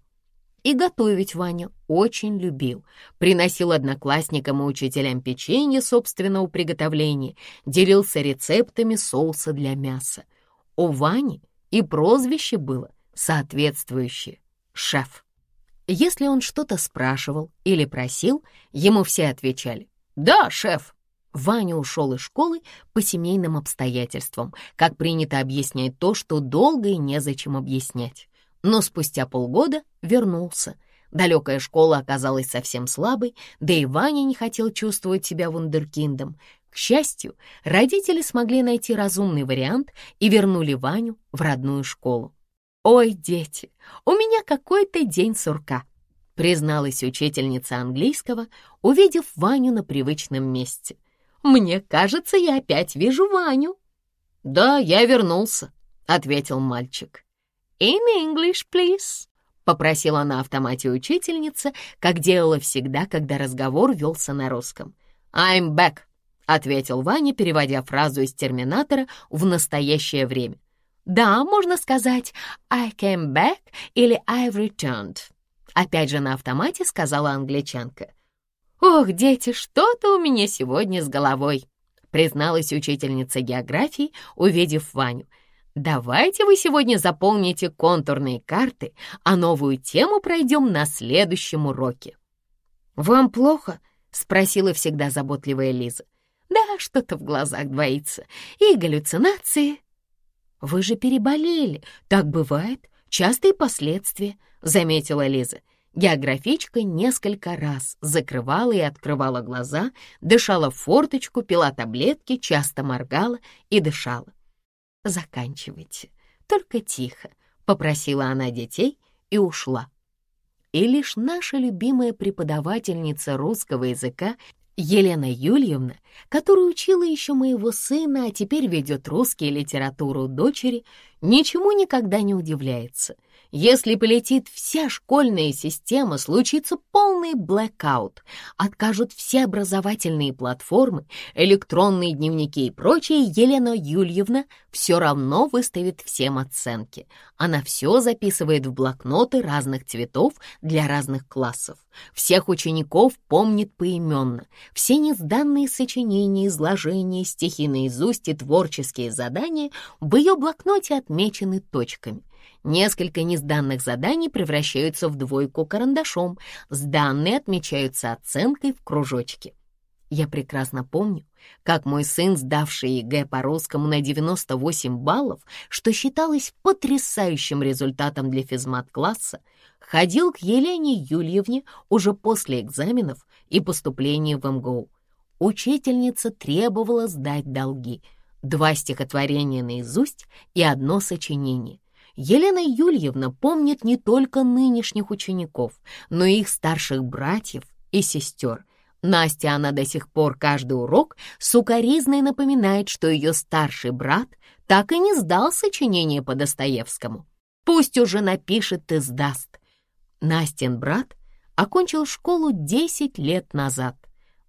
И готовить Ваня очень любил. Приносил одноклассникам и учителям печенье собственного приготовления, делился рецептами соуса для мяса. У Вани и прозвище было соответствующее — шеф. Если он что-то спрашивал или просил, ему все отвечали «Да, шеф». Ваня ушел из школы по семейным обстоятельствам, как принято объяснять то, что долго и незачем объяснять. Но спустя полгода вернулся. Далекая школа оказалась совсем слабой, да и Ваня не хотел чувствовать себя вундеркиндом. К счастью, родители смогли найти разумный вариант и вернули Ваню в родную школу. «Ой, дети, у меня какой-то день сурка», призналась учительница английского, увидев Ваню на привычном месте. Мне кажется, я опять вижу Ваню». «Да, я вернулся», — ответил мальчик. «In English, please», — попросила на автомате учительница, как делала всегда, когда разговор велся на русском. «I'm back», — ответил Ваня, переводя фразу из терминатора в настоящее время. «Да, можно сказать «I came back» или «I've returned». Опять же на автомате сказала англичанка. «Ох, дети, что-то у меня сегодня с головой», призналась учительница географии, увидев Ваню. «Давайте вы сегодня заполните контурные карты, а новую тему пройдем на следующем уроке». «Вам плохо?» — спросила всегда заботливая Лиза. «Да, что-то в глазах двоится. И галлюцинации». «Вы же переболели. Так бывает. Частые последствия», — заметила Лиза. Географичка несколько раз закрывала и открывала глаза, дышала в форточку, пила таблетки, часто моргала и дышала. «Заканчивайте, только тихо», — попросила она детей и ушла. И лишь наша любимая преподавательница русского языка Елена Юльевна, которая учила еще моего сына, а теперь ведет русский литературу дочери, ничему никогда не удивляется — Если полетит вся школьная система, случится полный блэкаут. Откажут все образовательные платформы, электронные дневники и прочее, Елена Юльевна все равно выставит всем оценки. Она все записывает в блокноты разных цветов для разных классов. Всех учеников помнит поименно. Все несданные сочинения, изложения, стихи наизусть и творческие задания в ее блокноте отмечены точками — Несколько несданных заданий превращаются в двойку карандашом, сданные отмечаются оценкой в кружочке. Я прекрасно помню, как мой сын, сдавший ЕГЭ по-русскому на 98 баллов, что считалось потрясающим результатом для физмат-класса, ходил к Елене Юльевне уже после экзаменов и поступления в МГУ. Учительница требовала сдать долги, два стихотворения наизусть и одно сочинение. Елена Юльевна помнит не только нынешних учеников, но и их старших братьев и сестер. Настя она до сих пор каждый урок сукоризной напоминает, что ее старший брат так и не сдал сочинение по Достоевскому. Пусть уже напишет и сдаст. Настин брат окончил школу 10 лет назад,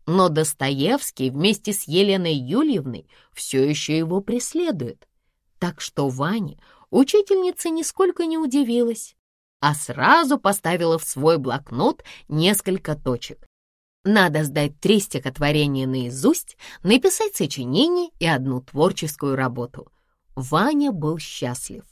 но Достоевский вместе с Еленой Юльевной все еще его преследует. Так что Ване Учительница нисколько не удивилась, а сразу поставила в свой блокнот несколько точек. Надо сдать три стихотворения наизусть, написать сочинение и одну творческую работу. Ваня был счастлив.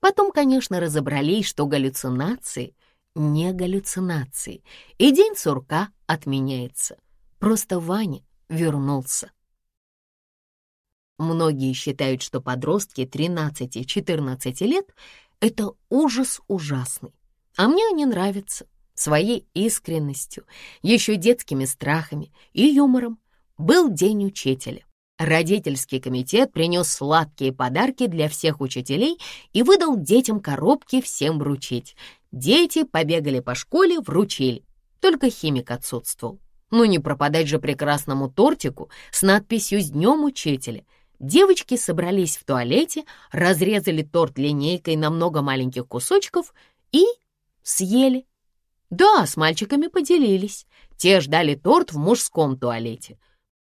Потом, конечно, разобрались, что галлюцинации не галлюцинации, и день сурка отменяется. Просто Ваня вернулся. Многие считают, что подростки 13-14 лет — это ужас ужасный. А мне они нравятся своей искренностью, еще детскими страхами и юмором. Был день учителя. Родительский комитет принес сладкие подарки для всех учителей и выдал детям коробки всем вручить. Дети побегали по школе, вручили. Только химик отсутствовал. Ну не пропадать же прекрасному тортику с надписью «С днем учителя», Девочки собрались в туалете, разрезали торт линейкой на много маленьких кусочков и съели. Да, с мальчиками поделились. Те ждали торт в мужском туалете.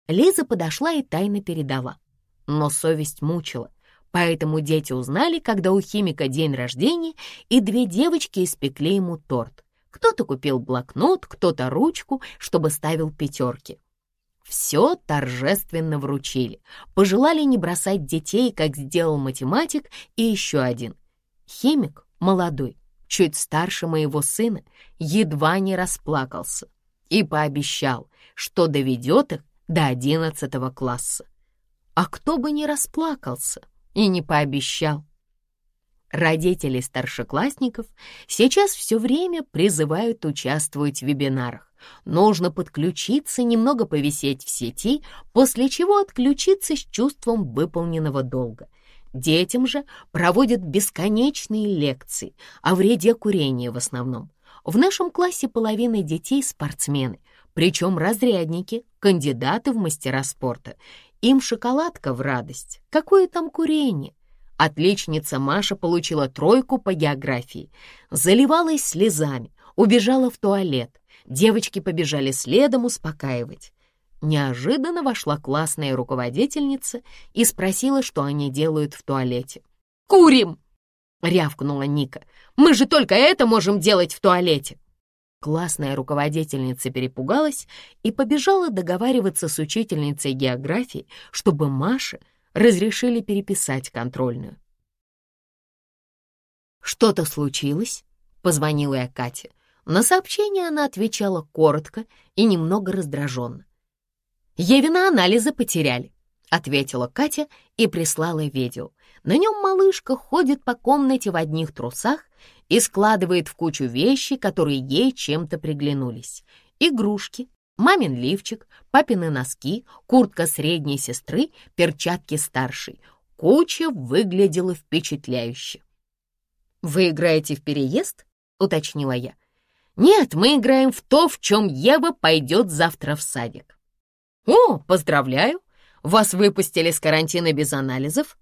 Лиза подошла и тайно передала. Но совесть мучила, поэтому дети узнали, когда у химика день рождения, и две девочки испекли ему торт. Кто-то купил блокнот, кто-то ручку, чтобы ставил пятерки. Все торжественно вручили. Пожелали не бросать детей, как сделал математик и еще один. Химик, молодой, чуть старше моего сына, едва не расплакался и пообещал, что доведет их до одиннадцатого класса. А кто бы не расплакался и не пообещал? Родители старшеклассников сейчас все время призывают участвовать в вебинарах. Нужно подключиться, немного повисеть в сети, после чего отключиться с чувством выполненного долга. Детям же проводят бесконечные лекции о вреде курения в основном. В нашем классе половина детей спортсмены, причем разрядники, кандидаты в мастера спорта. Им шоколадка в радость. Какое там курение? Отличница Маша получила тройку по географии, заливалась слезами, убежала в туалет. Девочки побежали следом успокаивать. Неожиданно вошла классная руководительница и спросила, что они делают в туалете. «Курим!» — рявкнула Ника. «Мы же только это можем делать в туалете!» Классная руководительница перепугалась и побежала договариваться с учительницей географии, чтобы Маше разрешили переписать контрольную. «Что-то случилось?» — позвонила я Кате. На сообщение она отвечала коротко и немного раздраженно. «Евина анализы потеряли», — ответила Катя и прислала видео. На нем малышка ходит по комнате в одних трусах и складывает в кучу вещи, которые ей чем-то приглянулись. Игрушки, Мамин лифчик, папины носки, куртка средней сестры, перчатки старшей. Куча выглядела впечатляюще. «Вы играете в переезд?» — уточнила я. «Нет, мы играем в то, в чем Ева пойдет завтра в садик». «О, поздравляю! Вас выпустили с карантина без анализов?»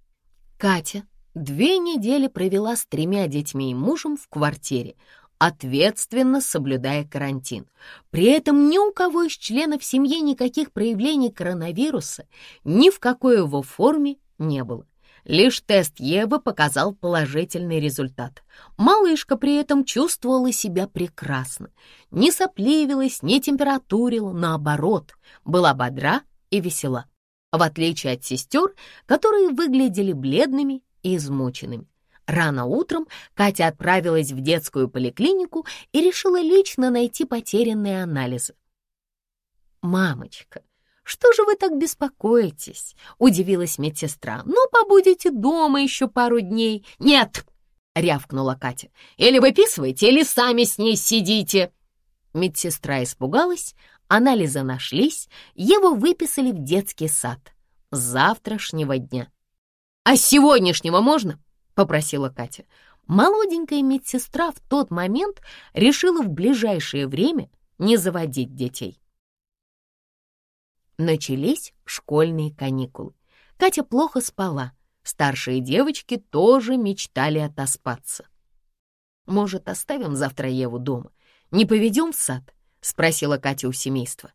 «Катя, две недели провела с тремя детьми и мужем в квартире, ответственно соблюдая карантин. При этом ни у кого из членов семьи никаких проявлений коронавируса ни в какой его форме не было. Лишь тест Евы показал положительный результат. Малышка при этом чувствовала себя прекрасно. Не сопливилась, не температурила, наоборот, была бодра и весела. В отличие от сестер, которые выглядели бледными и измученными. Рано утром Катя отправилась в детскую поликлинику и решила лично найти потерянные анализы. «Мамочка, что же вы так беспокоитесь?» — удивилась медсестра. «Ну, побудете дома еще пару дней». «Нет!» — рявкнула Катя. «Или выписывайте, или сами с ней сидите!» Медсестра испугалась, анализы нашлись, его выписали в детский сад. С завтрашнего дня. «А сегодняшнего можно?» — попросила Катя. Молоденькая медсестра в тот момент решила в ближайшее время не заводить детей. Начались школьные каникулы. Катя плохо спала. Старшие девочки тоже мечтали отоспаться. «Может, оставим завтра Еву дома? Не поведем в сад?» — спросила Катя у семейства.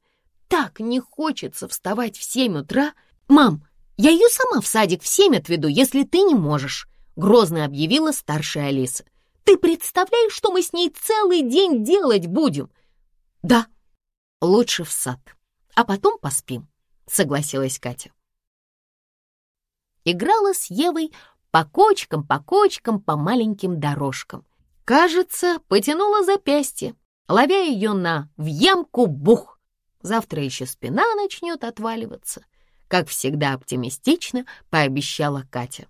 «Так не хочется вставать в семь утра. Мам, я ее сама в садик в семь отведу, если ты не можешь», — грозно объявила старшая Алиса. «Ты представляешь, что мы с ней целый день делать будем?» «Да, лучше в сад, а потом поспим», — согласилась Катя. Играла с Евой по кочкам, по кочкам, по маленьким дорожкам. Кажется, потянула запястье, ловя ее на «в ямку бух». Завтра еще спина начнет отваливаться. Как всегда оптимистично пообещала Катя.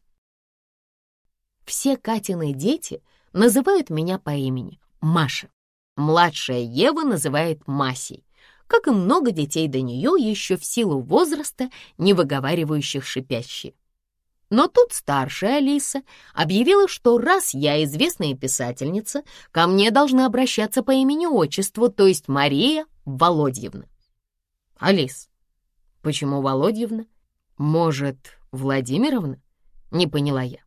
Все Катины дети называют меня по имени Маша. Младшая Ева называет Масей, как и много детей до нее еще в силу возраста, не выговаривающих шипящие. Но тут старшая Алиса объявила, что раз я известная писательница, ко мне должны обращаться по имени-отчеству, то есть Мария Володьевна. Алис, почему Володьевна? Может, Владимировна? Не поняла я.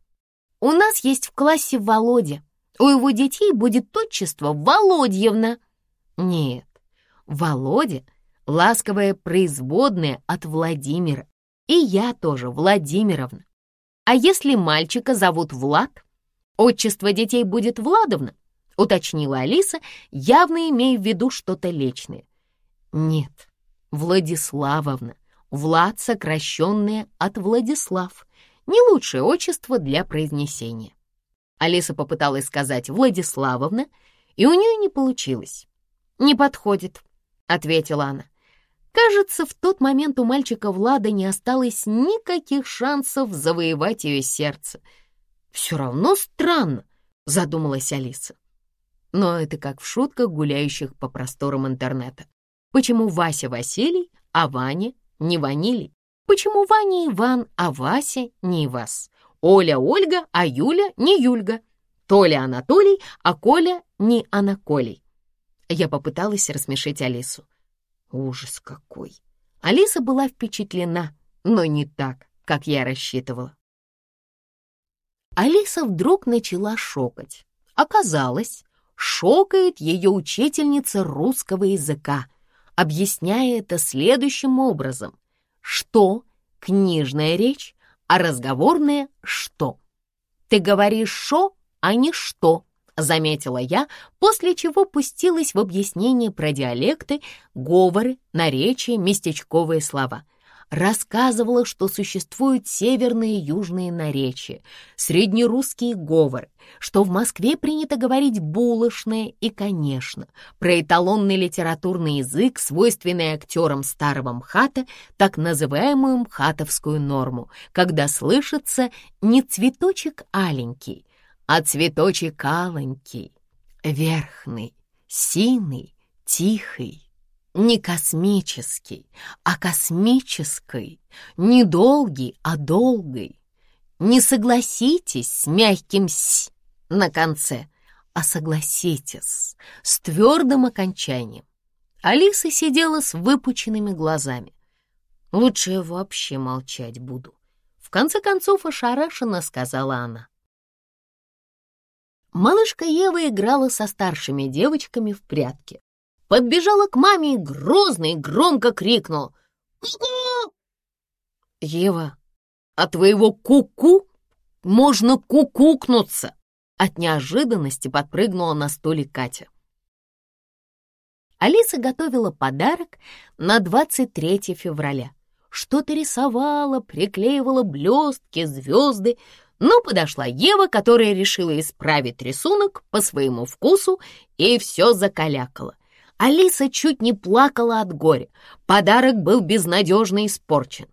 У нас есть в классе Володя. У его детей будет отчество Володьевна. Нет, Володя — ласковое производное от Владимира. И я тоже Владимировна. А если мальчика зовут Влад, отчество детей будет Владовна, уточнила Алиса, явно имея в виду что-то личное. Нет, Владиславовна. Влад сокращенное от Владислав не лучшее отчество для произнесения. Алиса попыталась сказать «Владиславовна», и у нее не получилось. «Не подходит», — ответила она. Кажется, в тот момент у мальчика Влада не осталось никаких шансов завоевать ее сердце. «Все равно странно», — задумалась Алиса. Но это как в шутках, гуляющих по просторам интернета. Почему Вася Василий, а Ваня не Ванилий? Почему Ваня Иван, а Вася не Ивас? Оля Ольга, а Юля не Юльга. Толя Анатолий, а Коля не Анаколий. Я попыталась рассмешить Алису. Ужас какой! Алиса была впечатлена, но не так, как я рассчитывала. Алиса вдруг начала шокать. Оказалось, шокает ее учительница русского языка, объясняя это следующим образом что книжная речь, а разговорная что. Ты говоришь «шо», а не «что», заметила я, после чего пустилась в объяснение про диалекты, говоры, наречия, местечковые слова — рассказывала, что существуют северные и южные наречия, среднерусские говоры, что в Москве принято говорить булочное и, конечно, про эталонный литературный язык, свойственный актерам старого МХАТа, так называемую МХАТовскую норму, когда слышится не цветочек аленький, а цветочек алонький, верхный, синий, тихий не космический, а космической, не долгий, а долгой. Не согласитесь с мягким «с» на конце, а согласитесь с твердым окончанием. Алиса сидела с выпученными глазами. Лучше я вообще молчать буду. В конце концов, ошарашенно сказала она. Малышка Ева играла со старшими девочками в прятки. Подбежала к маме и грозно и громко крикнула. «Ку-ку!» «Ева, от твоего ку-ку можно кукукнуться!» От неожиданности подпрыгнула на стуле Катя. Алиса готовила подарок на 23 февраля. Что-то рисовала, приклеивала блестки, звезды, но подошла Ева, которая решила исправить рисунок по своему вкусу и все закалякала. Алиса чуть не плакала от горя. Подарок был безнадежно испорчен.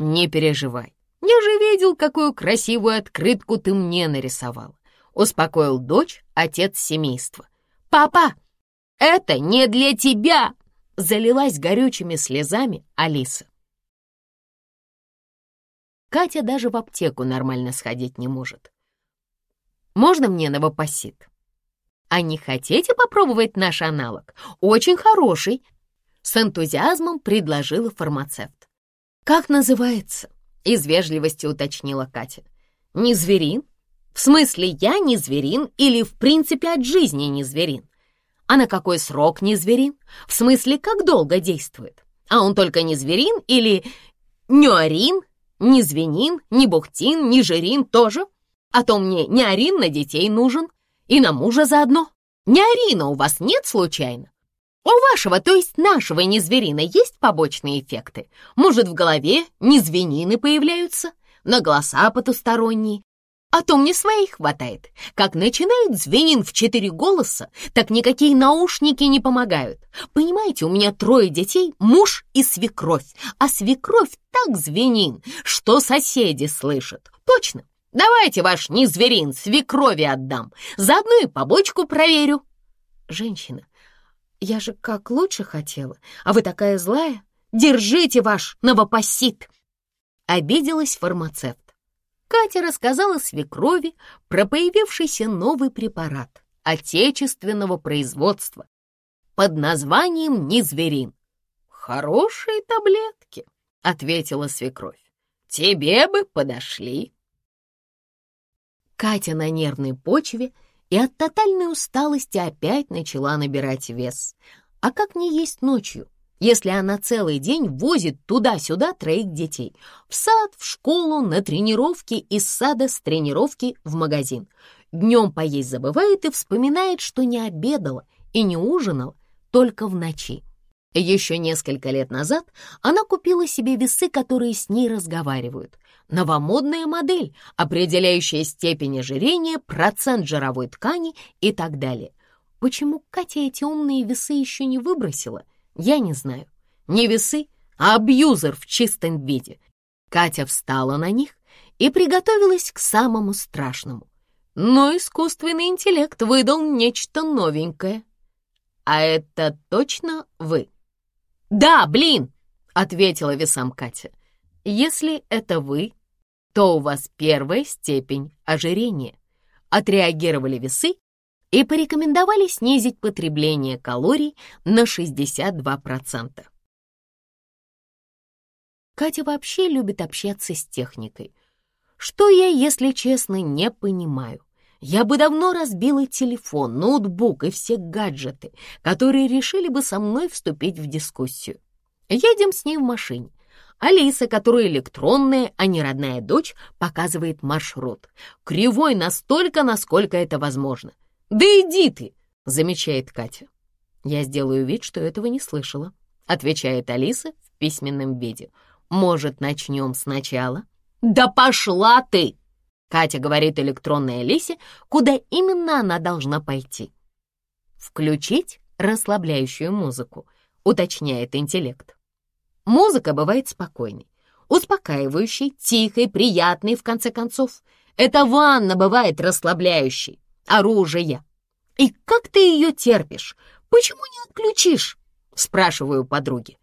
«Не переживай, я же видел, какую красивую открытку ты мне нарисовал», успокоил дочь, отец семейства. «Папа, это не для тебя!» залилась горючими слезами Алиса. Катя даже в аптеку нормально сходить не может. «Можно мне новопосит?» «А не хотите попробовать наш аналог? Очень хороший!» С энтузиазмом предложила фармацевт. «Как называется?» — из вежливости уточнила Катя. «Не зверин? В смысле, я не зверин или в принципе от жизни не зверин? А на какой срок не зверин? В смысле, как долго действует? А он только не зверин или нюарин, ни звенин, ни бухтин, ни жирин тоже? А то мне не арин на детей нужен и на мужа заодно. Не арина у вас нет случайно? У вашего, то есть нашего незверина, есть побочные эффекты? Может, в голове незвенины появляются, на голоса потусторонние, а то мне своих хватает. Как начинают звенин в четыре голоса, так никакие наушники не помогают. Понимаете, у меня трое детей, муж и свекровь. А свекровь так звенин, что соседи слышат. Точно. Давайте ваш не зверин свекрови отдам. Заодно и побочку проверю. Женщина, я же как лучше хотела, а вы такая злая. Держите ваш новопосит. Обиделась фармацевт. Катя рассказала свекрови про появившийся новый препарат отечественного производства под названием Низверин. «Хорошие таблетки», — ответила свекровь. «Тебе бы подошли». Катя на нервной почве и от тотальной усталости опять начала набирать вес. А как не есть ночью? если она целый день возит туда-сюда троих детей. В сад, в школу, на тренировки, из сада с тренировки в магазин. Днем поесть забывает и вспоминает, что не обедала и не ужинала только в ночи. Еще несколько лет назад она купила себе весы, которые с ней разговаривают. Новомодная модель, определяющая степень ожирения, процент жировой ткани и так далее. Почему Катя эти умные весы еще не выбросила – я не знаю. Не весы, а абьюзер в чистом виде. Катя встала на них и приготовилась к самому страшному. Но искусственный интеллект выдал нечто новенькое. «А это точно вы?» «Да, блин!» — ответила весам Катя. «Если это вы, то у вас первая степень ожирения». Отреагировали весы и порекомендовали снизить потребление калорий на 62%. Катя вообще любит общаться с техникой. Что я, если честно, не понимаю. Я бы давно разбила телефон, ноутбук и все гаджеты, которые решили бы со мной вступить в дискуссию. Едем с ней в машине. Алиса, которая электронная, а не родная дочь, показывает маршрут. Кривой настолько, насколько это возможно — «Да иди ты!» — замечает Катя. «Я сделаю вид, что этого не слышала», — отвечает Алиса в письменном виде. «Может, начнем сначала?» «Да пошла ты!» Катя говорит электронной Алисе, куда именно она должна пойти. «Включить расслабляющую музыку», — уточняет интеллект. Музыка бывает спокойной, успокаивающей, тихой, приятной, в конце концов. Это ванна бывает расслабляющей оружия. И как ты ее терпишь? Почему не отключишь? Спрашиваю подруги.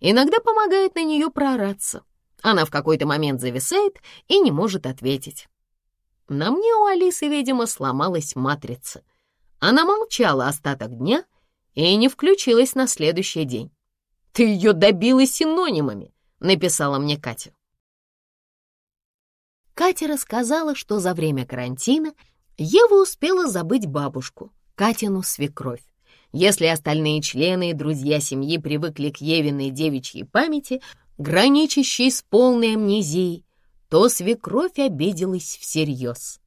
Иногда помогает на нее проораться. Она в какой-то момент зависает и не может ответить. На мне у Алисы, видимо, сломалась матрица. Она молчала остаток дня и не включилась на следующий день. «Ты ее добила синонимами», — написала мне Катя. Катя рассказала, что за время карантина Ева успела забыть бабушку, Катину свекровь. Если остальные члены и друзья семьи привыкли к Евиной девичьей памяти, граничащей с полной амнезией, то свекровь обиделась всерьез.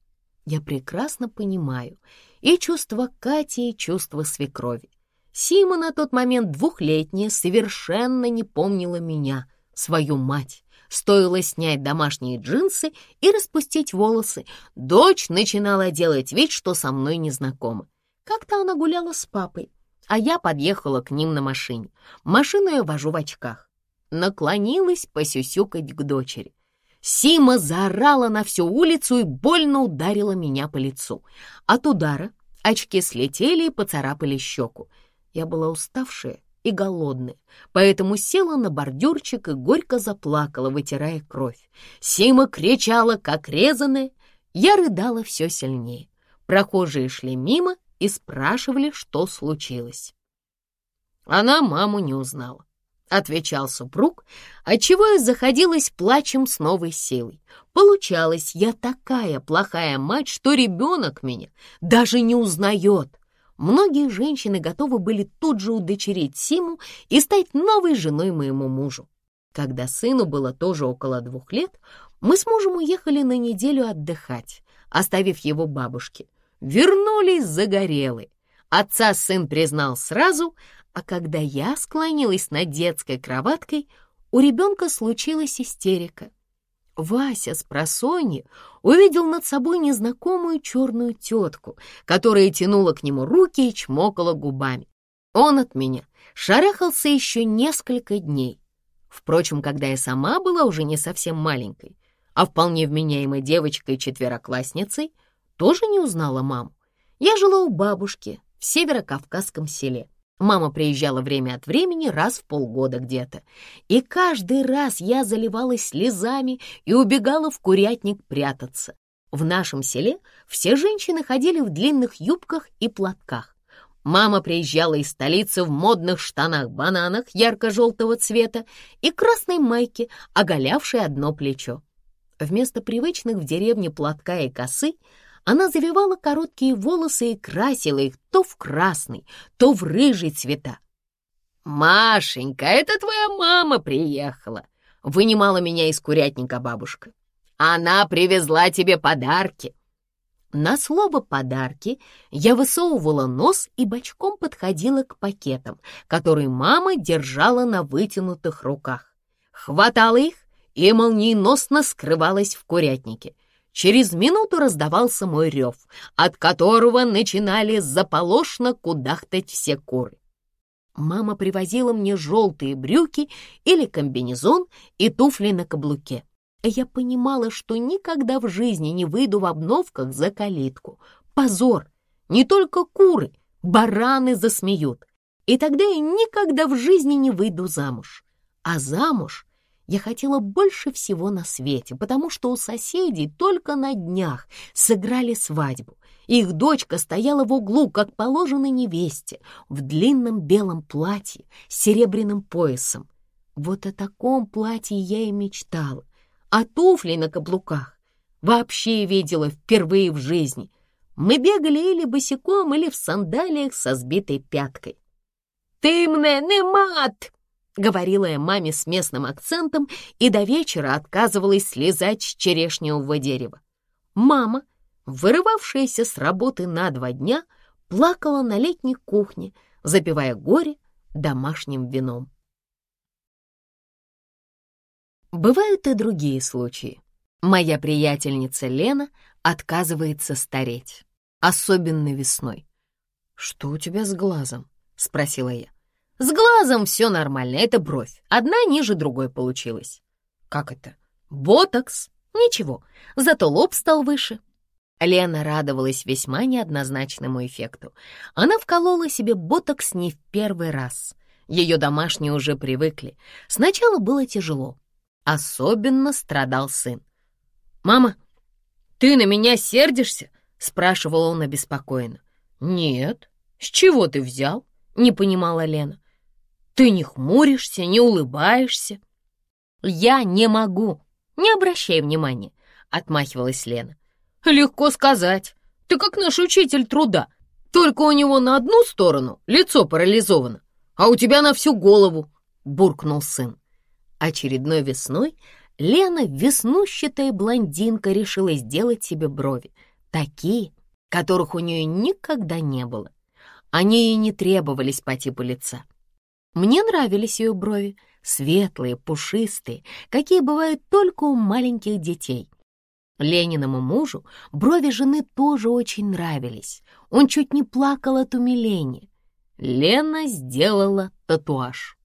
Я прекрасно понимаю и чувство Кати, и чувство свекрови. Сима на тот момент двухлетняя совершенно не помнила меня, свою мать. Стоило снять домашние джинсы и распустить волосы, дочь начинала делать вид, что со мной не знакома. Как-то она гуляла с папой, а я подъехала к ним на машине. Машину я вожу в очках. Наклонилась посюсюкать к дочери. Сима заорала на всю улицу и больно ударила меня по лицу. От удара очки слетели и поцарапали щеку. Я была уставшая и голодная, поэтому села на бордюрчик и горько заплакала, вытирая кровь. Сима кричала, как резаная. Я рыдала все сильнее. Прохожие шли мимо и спрашивали, что случилось. Она маму не узнала отвечал супруг, отчего я заходилась плачем с новой силой. Получалось, я такая плохая мать, что ребенок меня даже не узнает. Многие женщины готовы были тут же удочерить Симу и стать новой женой моему мужу. Когда сыну было тоже около двух лет, мы с мужем уехали на неделю отдыхать, оставив его бабушке. Вернулись загорелые. Отца сын признал сразу, а когда я склонилась над детской кроваткой, у ребенка случилась истерика. Вася с просонья увидел над собой незнакомую черную тетку, которая тянула к нему руки и чмокала губами. Он от меня шарахался еще несколько дней. Впрочем, когда я сама была уже не совсем маленькой, а вполне вменяемой девочкой-четвероклассницей, тоже не узнала маму. Я жила у бабушки в северокавказском селе. Мама приезжала время от времени, раз в полгода где-то. И каждый раз я заливалась слезами и убегала в курятник прятаться. В нашем селе все женщины ходили в длинных юбках и платках. Мама приезжала из столицы в модных штанах-бананах ярко-желтого цвета и красной майке, оголявшей одно плечо. Вместо привычных в деревне платка и косы она завивала короткие волосы и красила их то в красный, то в рыжий цвета. «Машенька, это твоя мама приехала!» — вынимала меня из курятника бабушка. «Она привезла тебе подарки!» На слово «подарки» я высовывала нос и бочком подходила к пакетам, которые мама держала на вытянутых руках. Хватала их и молниеносно скрывалась в курятнике. Через минуту раздавался мой рев, от которого начинали заполошно кудахтать все куры. Мама привозила мне желтые брюки или комбинезон и туфли на каблуке. Я понимала, что никогда в жизни не выйду в обновках за калитку. Позор! Не только куры, бараны засмеют. И тогда я никогда в жизни не выйду замуж. А замуж я хотела больше всего на свете, потому что у соседей только на днях сыграли свадьбу. Их дочка стояла в углу, как положено невесте, в длинном белом платье с серебряным поясом. Вот о таком платье я и мечтала, а туфли на каблуках вообще видела впервые в жизни. Мы бегали или босиком, или в сандалиях со сбитой пяткой. «Ты мне не мат!» — говорила я маме с местным акцентом и до вечера отказывалась слезать с черешневого дерева. Мама, вырывавшаяся с работы на два дня, плакала на летней кухне, запивая горе домашним вином. Бывают и другие случаи. Моя приятельница Лена отказывается стареть, особенно весной. «Что у тебя с глазом?» — спросила я. С глазом все нормально, это бровь. Одна ниже другой получилась. Как это? Ботокс. Ничего, зато лоб стал выше. Лена радовалась весьма неоднозначному эффекту. Она вколола себе ботокс не в первый раз. Ее домашние уже привыкли. Сначала было тяжело. Особенно страдал сын. «Мама, ты на меня сердишься?» — спрашивал он обеспокоенно. «Нет. С чего ты взял?» — не понимала Лена. Ты не хмуришься, не улыбаешься. Я не могу. Не обращай внимания. отмахивалась Лена. «Легко сказать. Ты как наш учитель труда. Только у него на одну сторону лицо парализовано, а у тебя на всю голову», — буркнул сын. Очередной весной Лена, веснущатая блондинка, решила сделать себе брови, такие, которых у нее никогда не было. Они ей не требовались по типу лица. Мне нравились ее брови, светлые, пушистые, какие бывают только у маленьких детей. Лениному мужу брови жены тоже очень нравились. Он чуть не плакал от умиления. Лена сделала татуаж.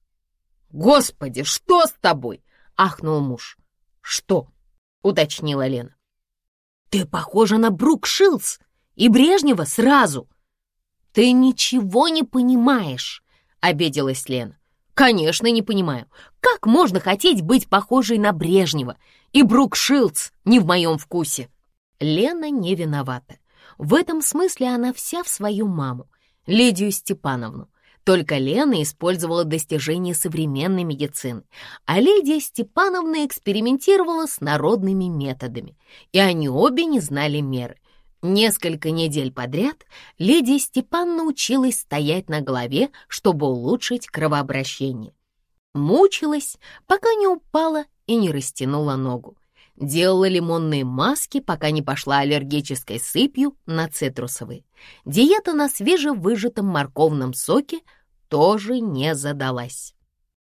«Господи, что с тобой?» — ахнул муж. «Что?» — уточнила Лена. «Ты похожа на Брук Шилдс и Брежнева сразу!» «Ты ничего не понимаешь!» — обиделась Лена. «Конечно, не понимаю. Как можно хотеть быть похожей на Брежнева? И Брук Шилдс не в моем вкусе». Лена не виновата. В этом смысле она вся в свою маму, Лидию Степановну. Только Лена использовала достижения современной медицины, а Лидия Степановна экспериментировала с народными методами, и они обе не знали меры. Несколько недель подряд леди Степанна училась стоять на голове, чтобы улучшить кровообращение. Мучилась, пока не упала и не растянула ногу. Делала лимонные маски, пока не пошла аллергической сыпью на цитрусовые. Диета на свежевыжатом морковном соке тоже не задалась.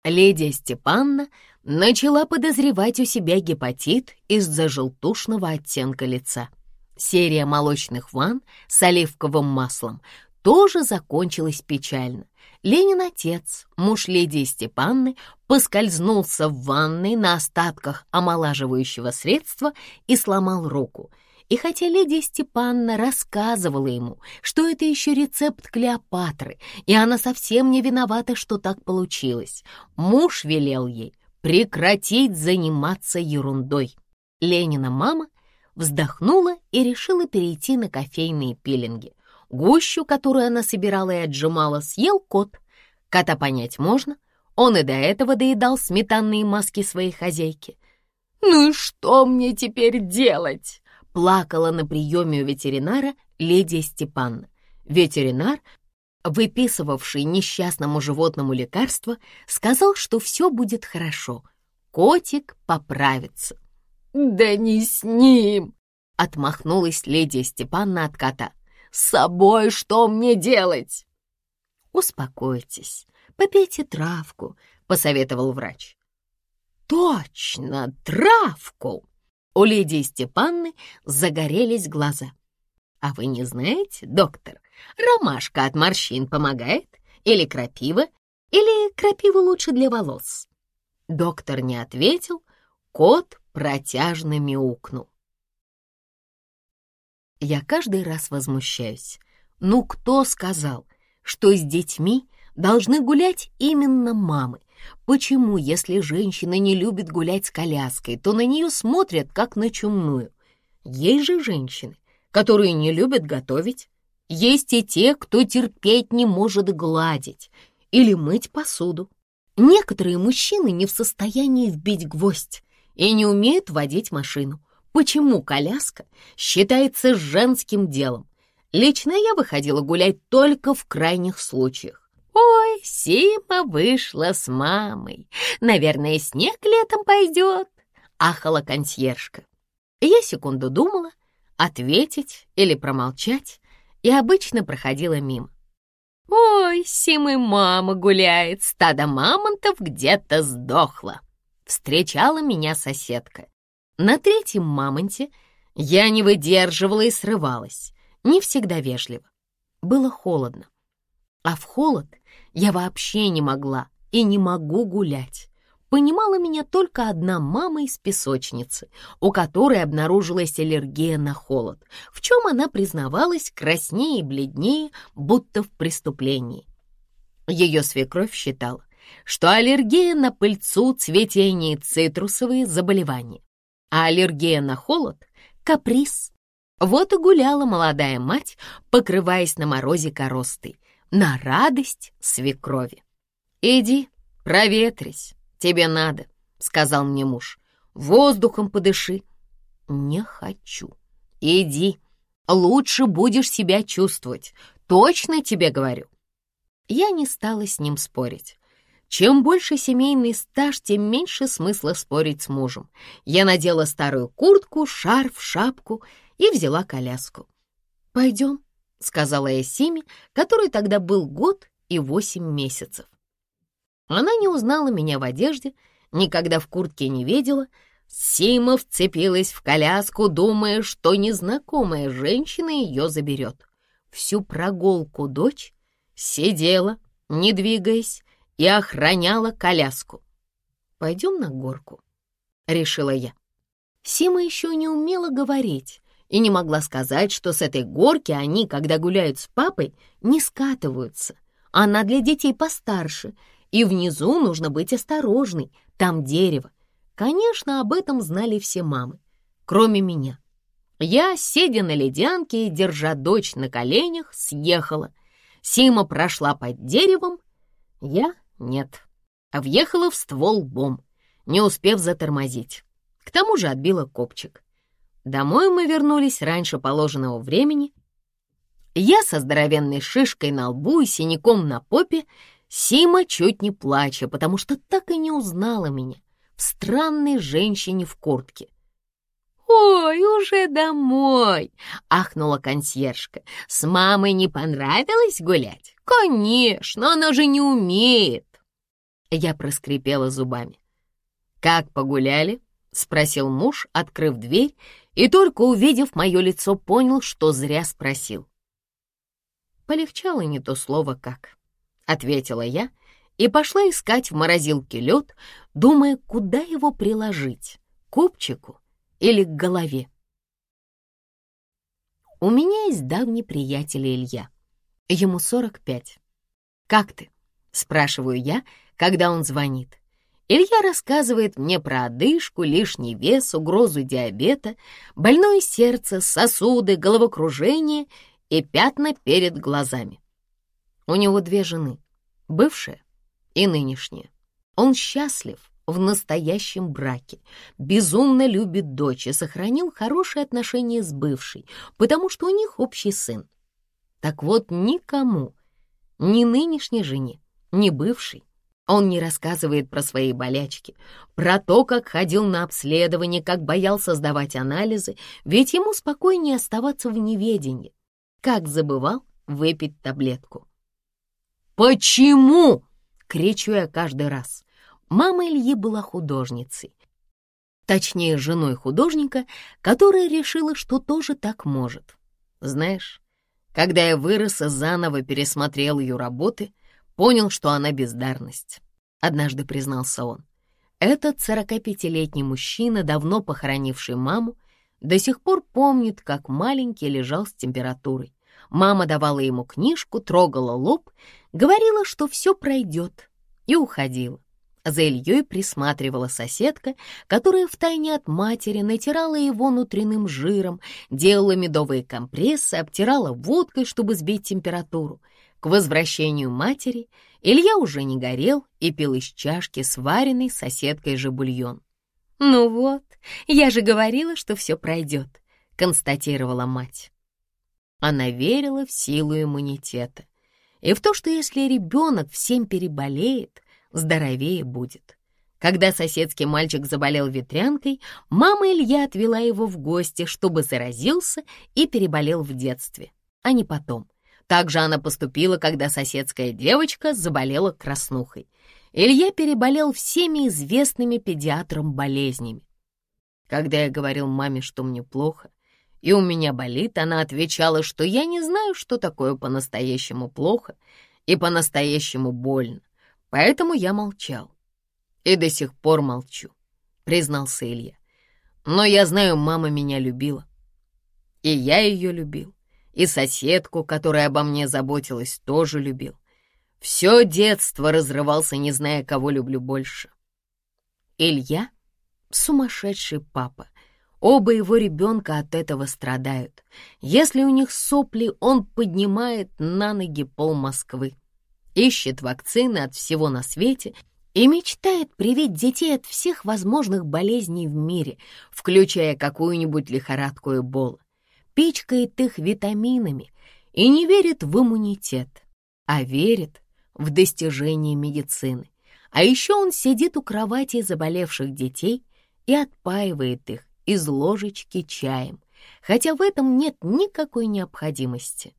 Леди Степанна начала подозревать у себя гепатит из-за желтушного оттенка лица. Серия молочных ванн с оливковым маслом тоже закончилась печально. Ленин отец, муж леди Степанны, поскользнулся в ванной на остатках омолаживающего средства и сломал руку. И хотя леди Степанна рассказывала ему, что это еще рецепт Клеопатры, и она совсем не виновата, что так получилось, муж велел ей прекратить заниматься ерундой. Ленина мама — вздохнула и решила перейти на кофейные пилинги. Гущу, которую она собирала и отжимала, съел кот. Кота понять можно, он и до этого доедал сметанные маски своей хозяйки. «Ну и что мне теперь делать?» плакала на приеме у ветеринара леди Степанна. Ветеринар, выписывавший несчастному животному лекарство, сказал, что все будет хорошо. Котик поправится. «Да не с ним!» — отмахнулась леди Степанна от кота. «С собой что мне делать?» «Успокойтесь, попейте травку», — посоветовал врач. «Точно, травку!» У леди Степанны загорелись глаза. «А вы не знаете, доктор, ромашка от морщин помогает? Или крапива? Или крапива лучше для волос?» Доктор не ответил, кот протяжно мяукнул. Я каждый раз возмущаюсь. Ну кто сказал, что с детьми должны гулять именно мамы? Почему, если женщина не любит гулять с коляской, то на нее смотрят как на чумную? Есть же женщины, которые не любят готовить. Есть и те, кто терпеть не может гладить или мыть посуду. Некоторые мужчины не в состоянии вбить гвоздь, и не умеют водить машину. Почему коляска считается женским делом? Лично я выходила гулять только в крайних случаях. «Ой, Сима вышла с мамой. Наверное, снег летом пойдет», — ахала консьержка. Я секунду думала, ответить или промолчать, и обычно проходила мимо. «Ой, Симы мама гуляет, стадо мамонтов где-то сдохло», встречала меня соседка. На третьем мамонте я не выдерживала и срывалась, не всегда вежливо. Было холодно. А в холод я вообще не могла и не могу гулять. Понимала меня только одна мама из песочницы, у которой обнаружилась аллергия на холод, в чем она признавалась краснее и бледнее, будто в преступлении. Ее свекровь считала, что аллергия на пыльцу, цветение и цитрусовые заболевания, а аллергия на холод — каприз. Вот и гуляла молодая мать, покрываясь на морозе коростой, на радость свекрови. «Иди, проветрись, тебе надо», — сказал мне муж. «Воздухом подыши». «Не хочу. Иди. Лучше будешь себя чувствовать. Точно тебе говорю». Я не стала с ним спорить. Чем больше семейный стаж, тем меньше смысла спорить с мужем. Я надела старую куртку, шарф, шапку и взяла коляску. «Пойдем», — сказала я Симе, который тогда был год и восемь месяцев. Она не узнала меня в одежде, никогда в куртке не видела. Сима вцепилась в коляску, думая, что незнакомая женщина ее заберет. Всю прогулку дочь сидела, не двигаясь, и охраняла коляску. «Пойдем на горку», — решила я. Сима еще не умела говорить и не могла сказать, что с этой горки они, когда гуляют с папой, не скатываются. Она для детей постарше, и внизу нужно быть осторожной, там дерево. Конечно, об этом знали все мамы, кроме меня. Я, сидя на ледянке и держа дочь на коленях, съехала. Сима прошла под деревом, я нет, а въехала в ствол бом, не успев затормозить. К тому же отбила копчик. Домой мы вернулись раньше положенного времени. Я со здоровенной шишкой на лбу и синяком на попе Сима чуть не плача, потому что так и не узнала меня в странной женщине в куртке. «Ой, уже домой!» — ахнула консьержка. «С мамой не понравилось гулять?» «Конечно, она же не умеет!» Я проскрипела зубами. «Как погуляли?» — спросил муж, открыв дверь, и только увидев мое лицо, понял, что зря спросил. Полегчало не то слово «как». — ответила я и пошла искать в морозилке лед, думая, куда его приложить — копчику или к голове. У меня есть давний приятель Илья. Ему 45. «Как ты?» — спрашиваю я, когда он звонит. Илья рассказывает мне про одышку, лишний вес, угрозу диабета, больное сердце, сосуды, головокружение и пятна перед глазами. У него две жены, бывшая и нынешняя. Он счастлив в настоящем браке, безумно любит дочь и сохранил хорошие отношения с бывшей, потому что у них общий сын. Так вот, никому, ни нынешней жене, ни бывшей, он не рассказывает про свои болячки, про то, как ходил на обследование, как боялся сдавать анализы, ведь ему спокойнее оставаться в неведении, как забывал выпить таблетку. «Почему?» — кричу я каждый раз. Мама Ильи была художницей. Точнее, женой художника, которая решила, что тоже так может. Знаешь, когда я вырос и заново пересмотрел ее работы, понял, что она бездарность. Однажды признался он. Этот 45-летний мужчина, давно похоронивший маму, до сих пор помнит, как маленький лежал с температурой. Мама давала ему книжку, трогала лоб, говорила, что все пройдет, и уходила. За Ильей присматривала соседка, которая втайне от матери натирала его внутренним жиром, делала медовые компрессы, обтирала водкой, чтобы сбить температуру. К возвращению матери Илья уже не горел и пил из чашки сваренный соседкой же бульон. «Ну вот, я же говорила, что все пройдет», — констатировала мать. Она верила в силу иммунитета и в то, что если ребенок всем переболеет, здоровее будет. Когда соседский мальчик заболел ветрянкой, мама Илья отвела его в гости, чтобы заразился и переболел в детстве, а не потом. Так же она поступила, когда соседская девочка заболела краснухой. Илья переболел всеми известными педиатрам болезнями. Когда я говорил маме, что мне плохо, и у меня болит, она отвечала, что я не знаю, что такое по-настоящему плохо и по-настоящему больно, поэтому я молчал. И до сих пор молчу, признался Илья. Но я знаю, мама меня любила. И я ее любил, и соседку, которая обо мне заботилась, тоже любил. Все детство разрывался, не зная, кого люблю больше. Илья — сумасшедший папа — Оба его ребенка от этого страдают. Если у них сопли, он поднимает на ноги пол Москвы. Ищет вакцины от всего на свете и мечтает привить детей от всех возможных болезней в мире, включая какую-нибудь лихорадку Эбола, пичкает их витаминами и не верит в иммунитет, а верит в достижение медицины. А еще он сидит у кровати заболевших детей и отпаивает их из ложечки чаем, хотя в этом нет никакой необходимости.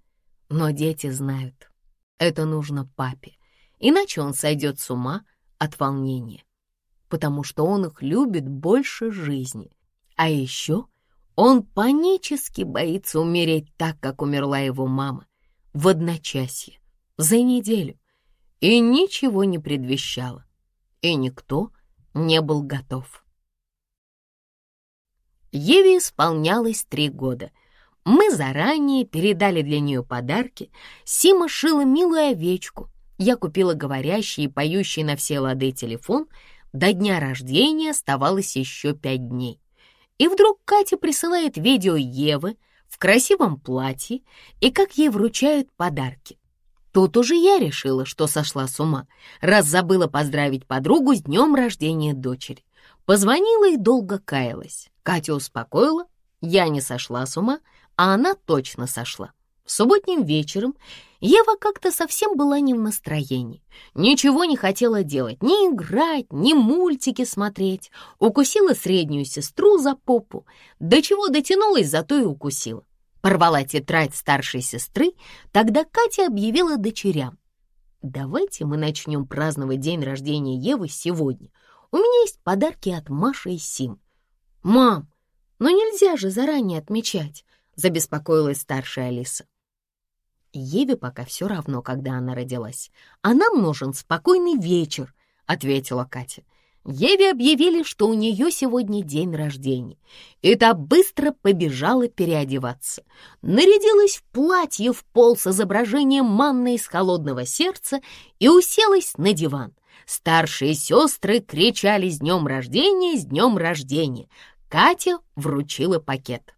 Но дети знают, это нужно папе, иначе он сойдет с ума от волнения, потому что он их любит больше жизни. А еще он панически боится умереть так, как умерла его мама, в одночасье, за неделю, и ничего не предвещало, и никто не был готов. Еве исполнялось три года. Мы заранее передали для нее подарки. Сима шила милую овечку. Я купила говорящий и поющий на все лады телефон. До дня рождения оставалось еще пять дней. И вдруг Катя присылает видео Евы в красивом платье и как ей вручают подарки. Тут уже я решила, что сошла с ума, раз забыла поздравить подругу с днем рождения дочери. Позвонила и долго каялась. Катя успокоила, я не сошла с ума, а она точно сошла. Субботним вечером Ева как-то совсем была не в настроении. Ничего не хотела делать, ни играть, ни мультики смотреть. Укусила среднюю сестру за попу. До чего дотянулась, зато и укусила. Порвала тетрадь старшей сестры, тогда Катя объявила дочерям. «Давайте мы начнем праздновать день рождения Евы сегодня. У меня есть подарки от Маши и Сим. «Мам, ну нельзя же заранее отмечать», — забеспокоилась старшая Алиса. Еве пока все равно, когда она родилась. А нам нужен спокойный вечер, — ответила Катя. Еве объявили, что у нее сегодня день рождения, и та быстро побежала переодеваться. Нарядилась в платье в пол с изображением манны из холодного сердца и уселась на диван. Старшие сестры кричали «С днем рождения! С днем рождения!» Катя вручила пакет.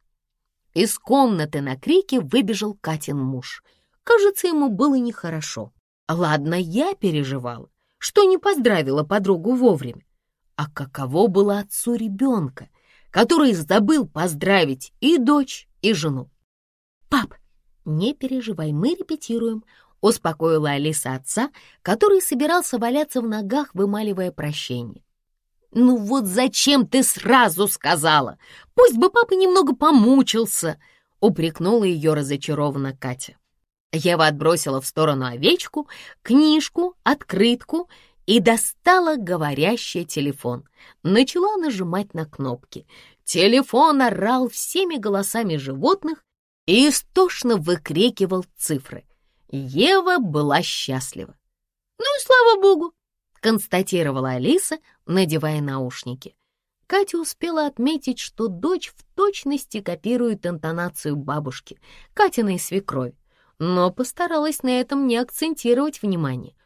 Из комнаты на крики выбежал Катин муж. Кажется, ему было нехорошо. Ладно, я переживала, что не поздравила подругу вовремя. А каково было отцу ребенка, который забыл поздравить и дочь, и жену? «Пап, не переживай, мы репетируем», — успокоила Алиса отца, который собирался валяться в ногах, вымаливая прощение. «Ну вот зачем ты сразу сказала? Пусть бы папа немного помучился!» — упрекнула ее разочарованно Катя. Ева отбросила в сторону овечку, книжку, открытку и достала говорящий телефон. Начала нажимать на кнопки. Телефон орал всеми голосами животных и истошно выкрикивал цифры. Ева была счастлива. «Ну и слава богу!» констатировала Алиса, надевая наушники. Катя успела отметить, что дочь в точности копирует интонацию бабушки, Катиной свекрови, но постаралась на этом не акцентировать внимание.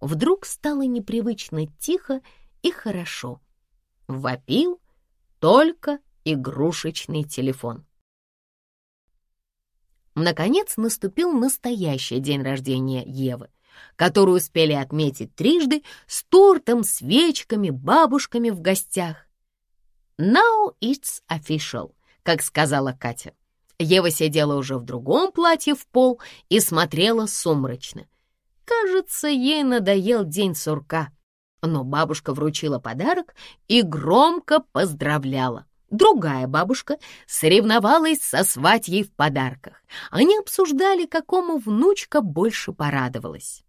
Вдруг стало непривычно тихо и хорошо. Вопил только игрушечный телефон. Наконец наступил настоящий день рождения Евы которую успели отметить трижды с тортом, свечками, бабушками в гостях. «Now it's official», как сказала Катя. Ева сидела уже в другом платье в пол и смотрела сумрачно. Кажется, ей надоел день сурка. Но бабушка вручила подарок и громко поздравляла. Другая бабушка соревновалась со сватьей в подарках. Они обсуждали, какому внучка больше порадовалась.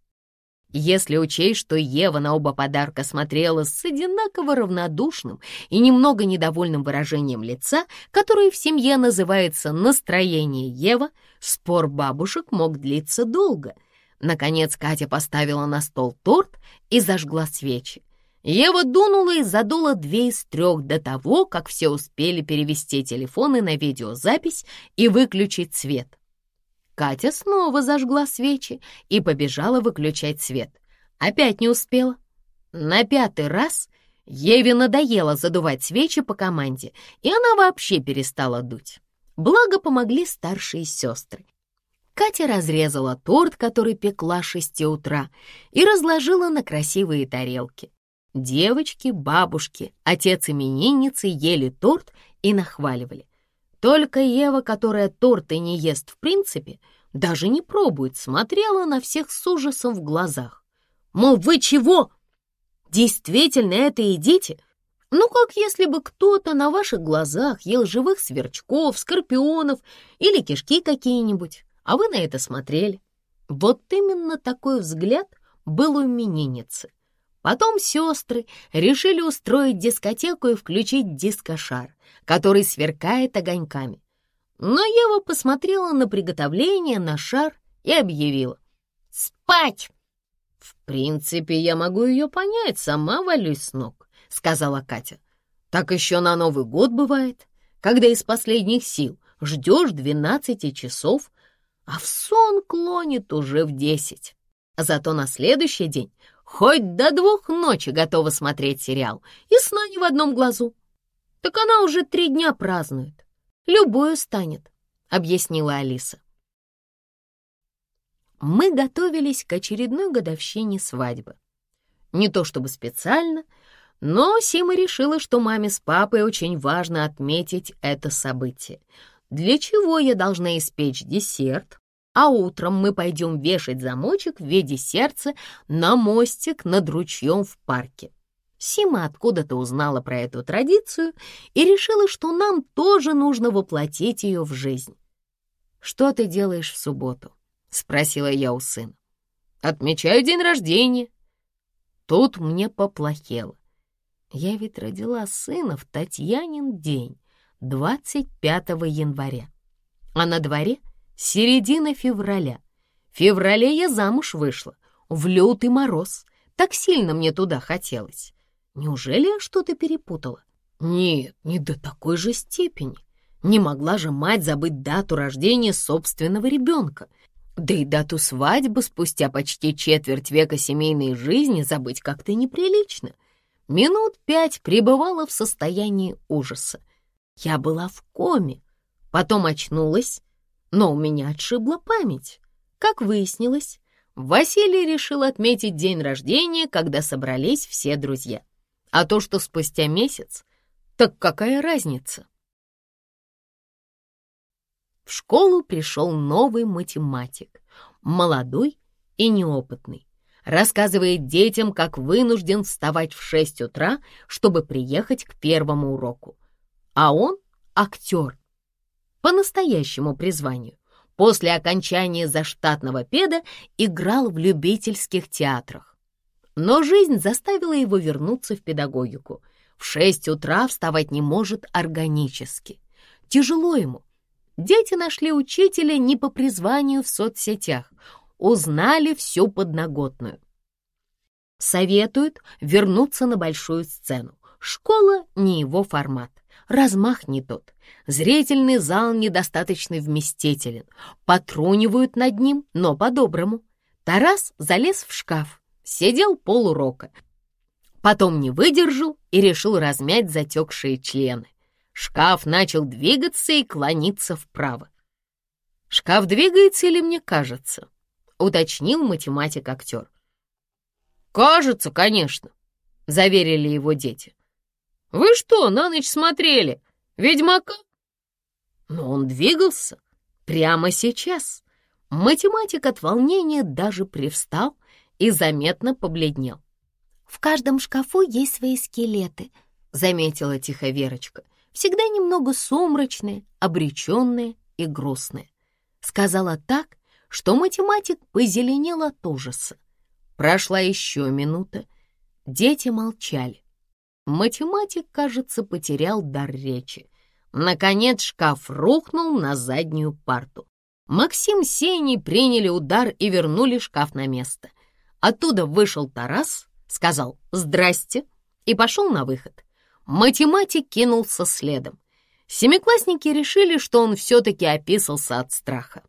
Если учесть, что Ева на оба подарка смотрела с одинаково равнодушным и немного недовольным выражением лица, которое в семье называется «настроение Ева», спор бабушек мог длиться долго. Наконец Катя поставила на стол торт и зажгла свечи. Ева дунула и задула две из трех до того, как все успели перевести телефоны на видеозапись и выключить свет. Катя снова зажгла свечи и побежала выключать свет. Опять не успела. На пятый раз Еве надоело задувать свечи по команде, и она вообще перестала дуть. Благо помогли старшие сестры. Катя разрезала торт, который пекла с шести утра, и разложила на красивые тарелки. Девочки, бабушки, отец именинницы ели торт и нахваливали. Только Ева, которая торты не ест в принципе, даже не пробует, смотрела на всех с ужасом в глазах. Мол, вы чего? Действительно это едите? Ну, как если бы кто-то на ваших глазах ел живых сверчков, скорпионов или кишки какие-нибудь, а вы на это смотрели. Вот именно такой взгляд был у именинницы. Потом сестры решили устроить дискотеку и включить дискошар, который сверкает огоньками. Но Ева посмотрела на приготовление, на шар и объявила. «Спать!» «В принципе, я могу ее понять, сама валюсь с ног», — сказала Катя. «Так еще на Новый год бывает, когда из последних сил ждешь двенадцати часов, а в сон клонит уже в десять. Зато на следующий день хоть до двух ночи готова смотреть сериал, и сна не в одном глазу. Так она уже три дня празднует. Любую станет, — объяснила Алиса. Мы готовились к очередной годовщине свадьбы. Не то чтобы специально, но Сима решила, что маме с папой очень важно отметить это событие. Для чего я должна испечь десерт, а утром мы пойдем вешать замочек в виде сердца на мостик над ручьем в парке. Сима откуда-то узнала про эту традицию и решила, что нам тоже нужно воплотить ее в жизнь. «Что ты делаешь в субботу?» — спросила я у сына. «Отмечаю день рождения». Тут мне поплохело. Я ведь родила сына в Татьянин день, 25 января. А на дворе середина февраля. В феврале я замуж вышла, в лютый мороз. Так сильно мне туда хотелось. Неужели я что-то перепутала? Нет, не до такой же степени. Не могла же мать забыть дату рождения собственного ребенка. Да и дату свадьбы спустя почти четверть века семейной жизни забыть как-то неприлично. Минут пять пребывала в состоянии ужаса. Я была в коме, потом очнулась, но у меня отшибла память. Как выяснилось, Василий решил отметить день рождения, когда собрались все друзья. А то, что спустя месяц, так какая разница? В школу пришел новый математик, молодой и неопытный. Рассказывает детям, как вынужден вставать в 6 утра, чтобы приехать к первому уроку. А он актер, по настоящему призванию. После окончания заштатного педа играл в любительских театрах. Но жизнь заставила его вернуться в педагогику. В 6 утра вставать не может органически. Тяжело ему, Дети нашли учителя не по призванию в соцсетях, узнали всю подноготную. Советуют вернуться на большую сцену. Школа не его формат, размах не тот. Зрительный зал недостаточно вместителен. Потрунивают над ним, но по-доброму. Тарас залез в шкаф, сидел полурока. Потом не выдержал и решил размять затекшие члены. Шкаф начал двигаться и клониться вправо. «Шкаф двигается или мне кажется?» — уточнил математик-актер. «Кажется, конечно», — заверили его дети. «Вы что, на ночь смотрели? Ведьмака?» Но он двигался прямо сейчас. Математик от волнения даже привстал и заметно побледнел. «В каждом шкафу есть свои скелеты», — заметила тихо Верочка всегда немного сумрачные, обреченные и грустные. Сказала так, что математик позеленел от ужаса. Прошла еще минута. Дети молчали. Математик, кажется, потерял дар речи. Наконец шкаф рухнул на заднюю парту. Максим с Сеней приняли удар и вернули шкаф на место. Оттуда вышел Тарас, сказал «Здрасте» и пошел на выход. Математик кинулся следом. Семиклассники решили, что он все-таки описался от страха.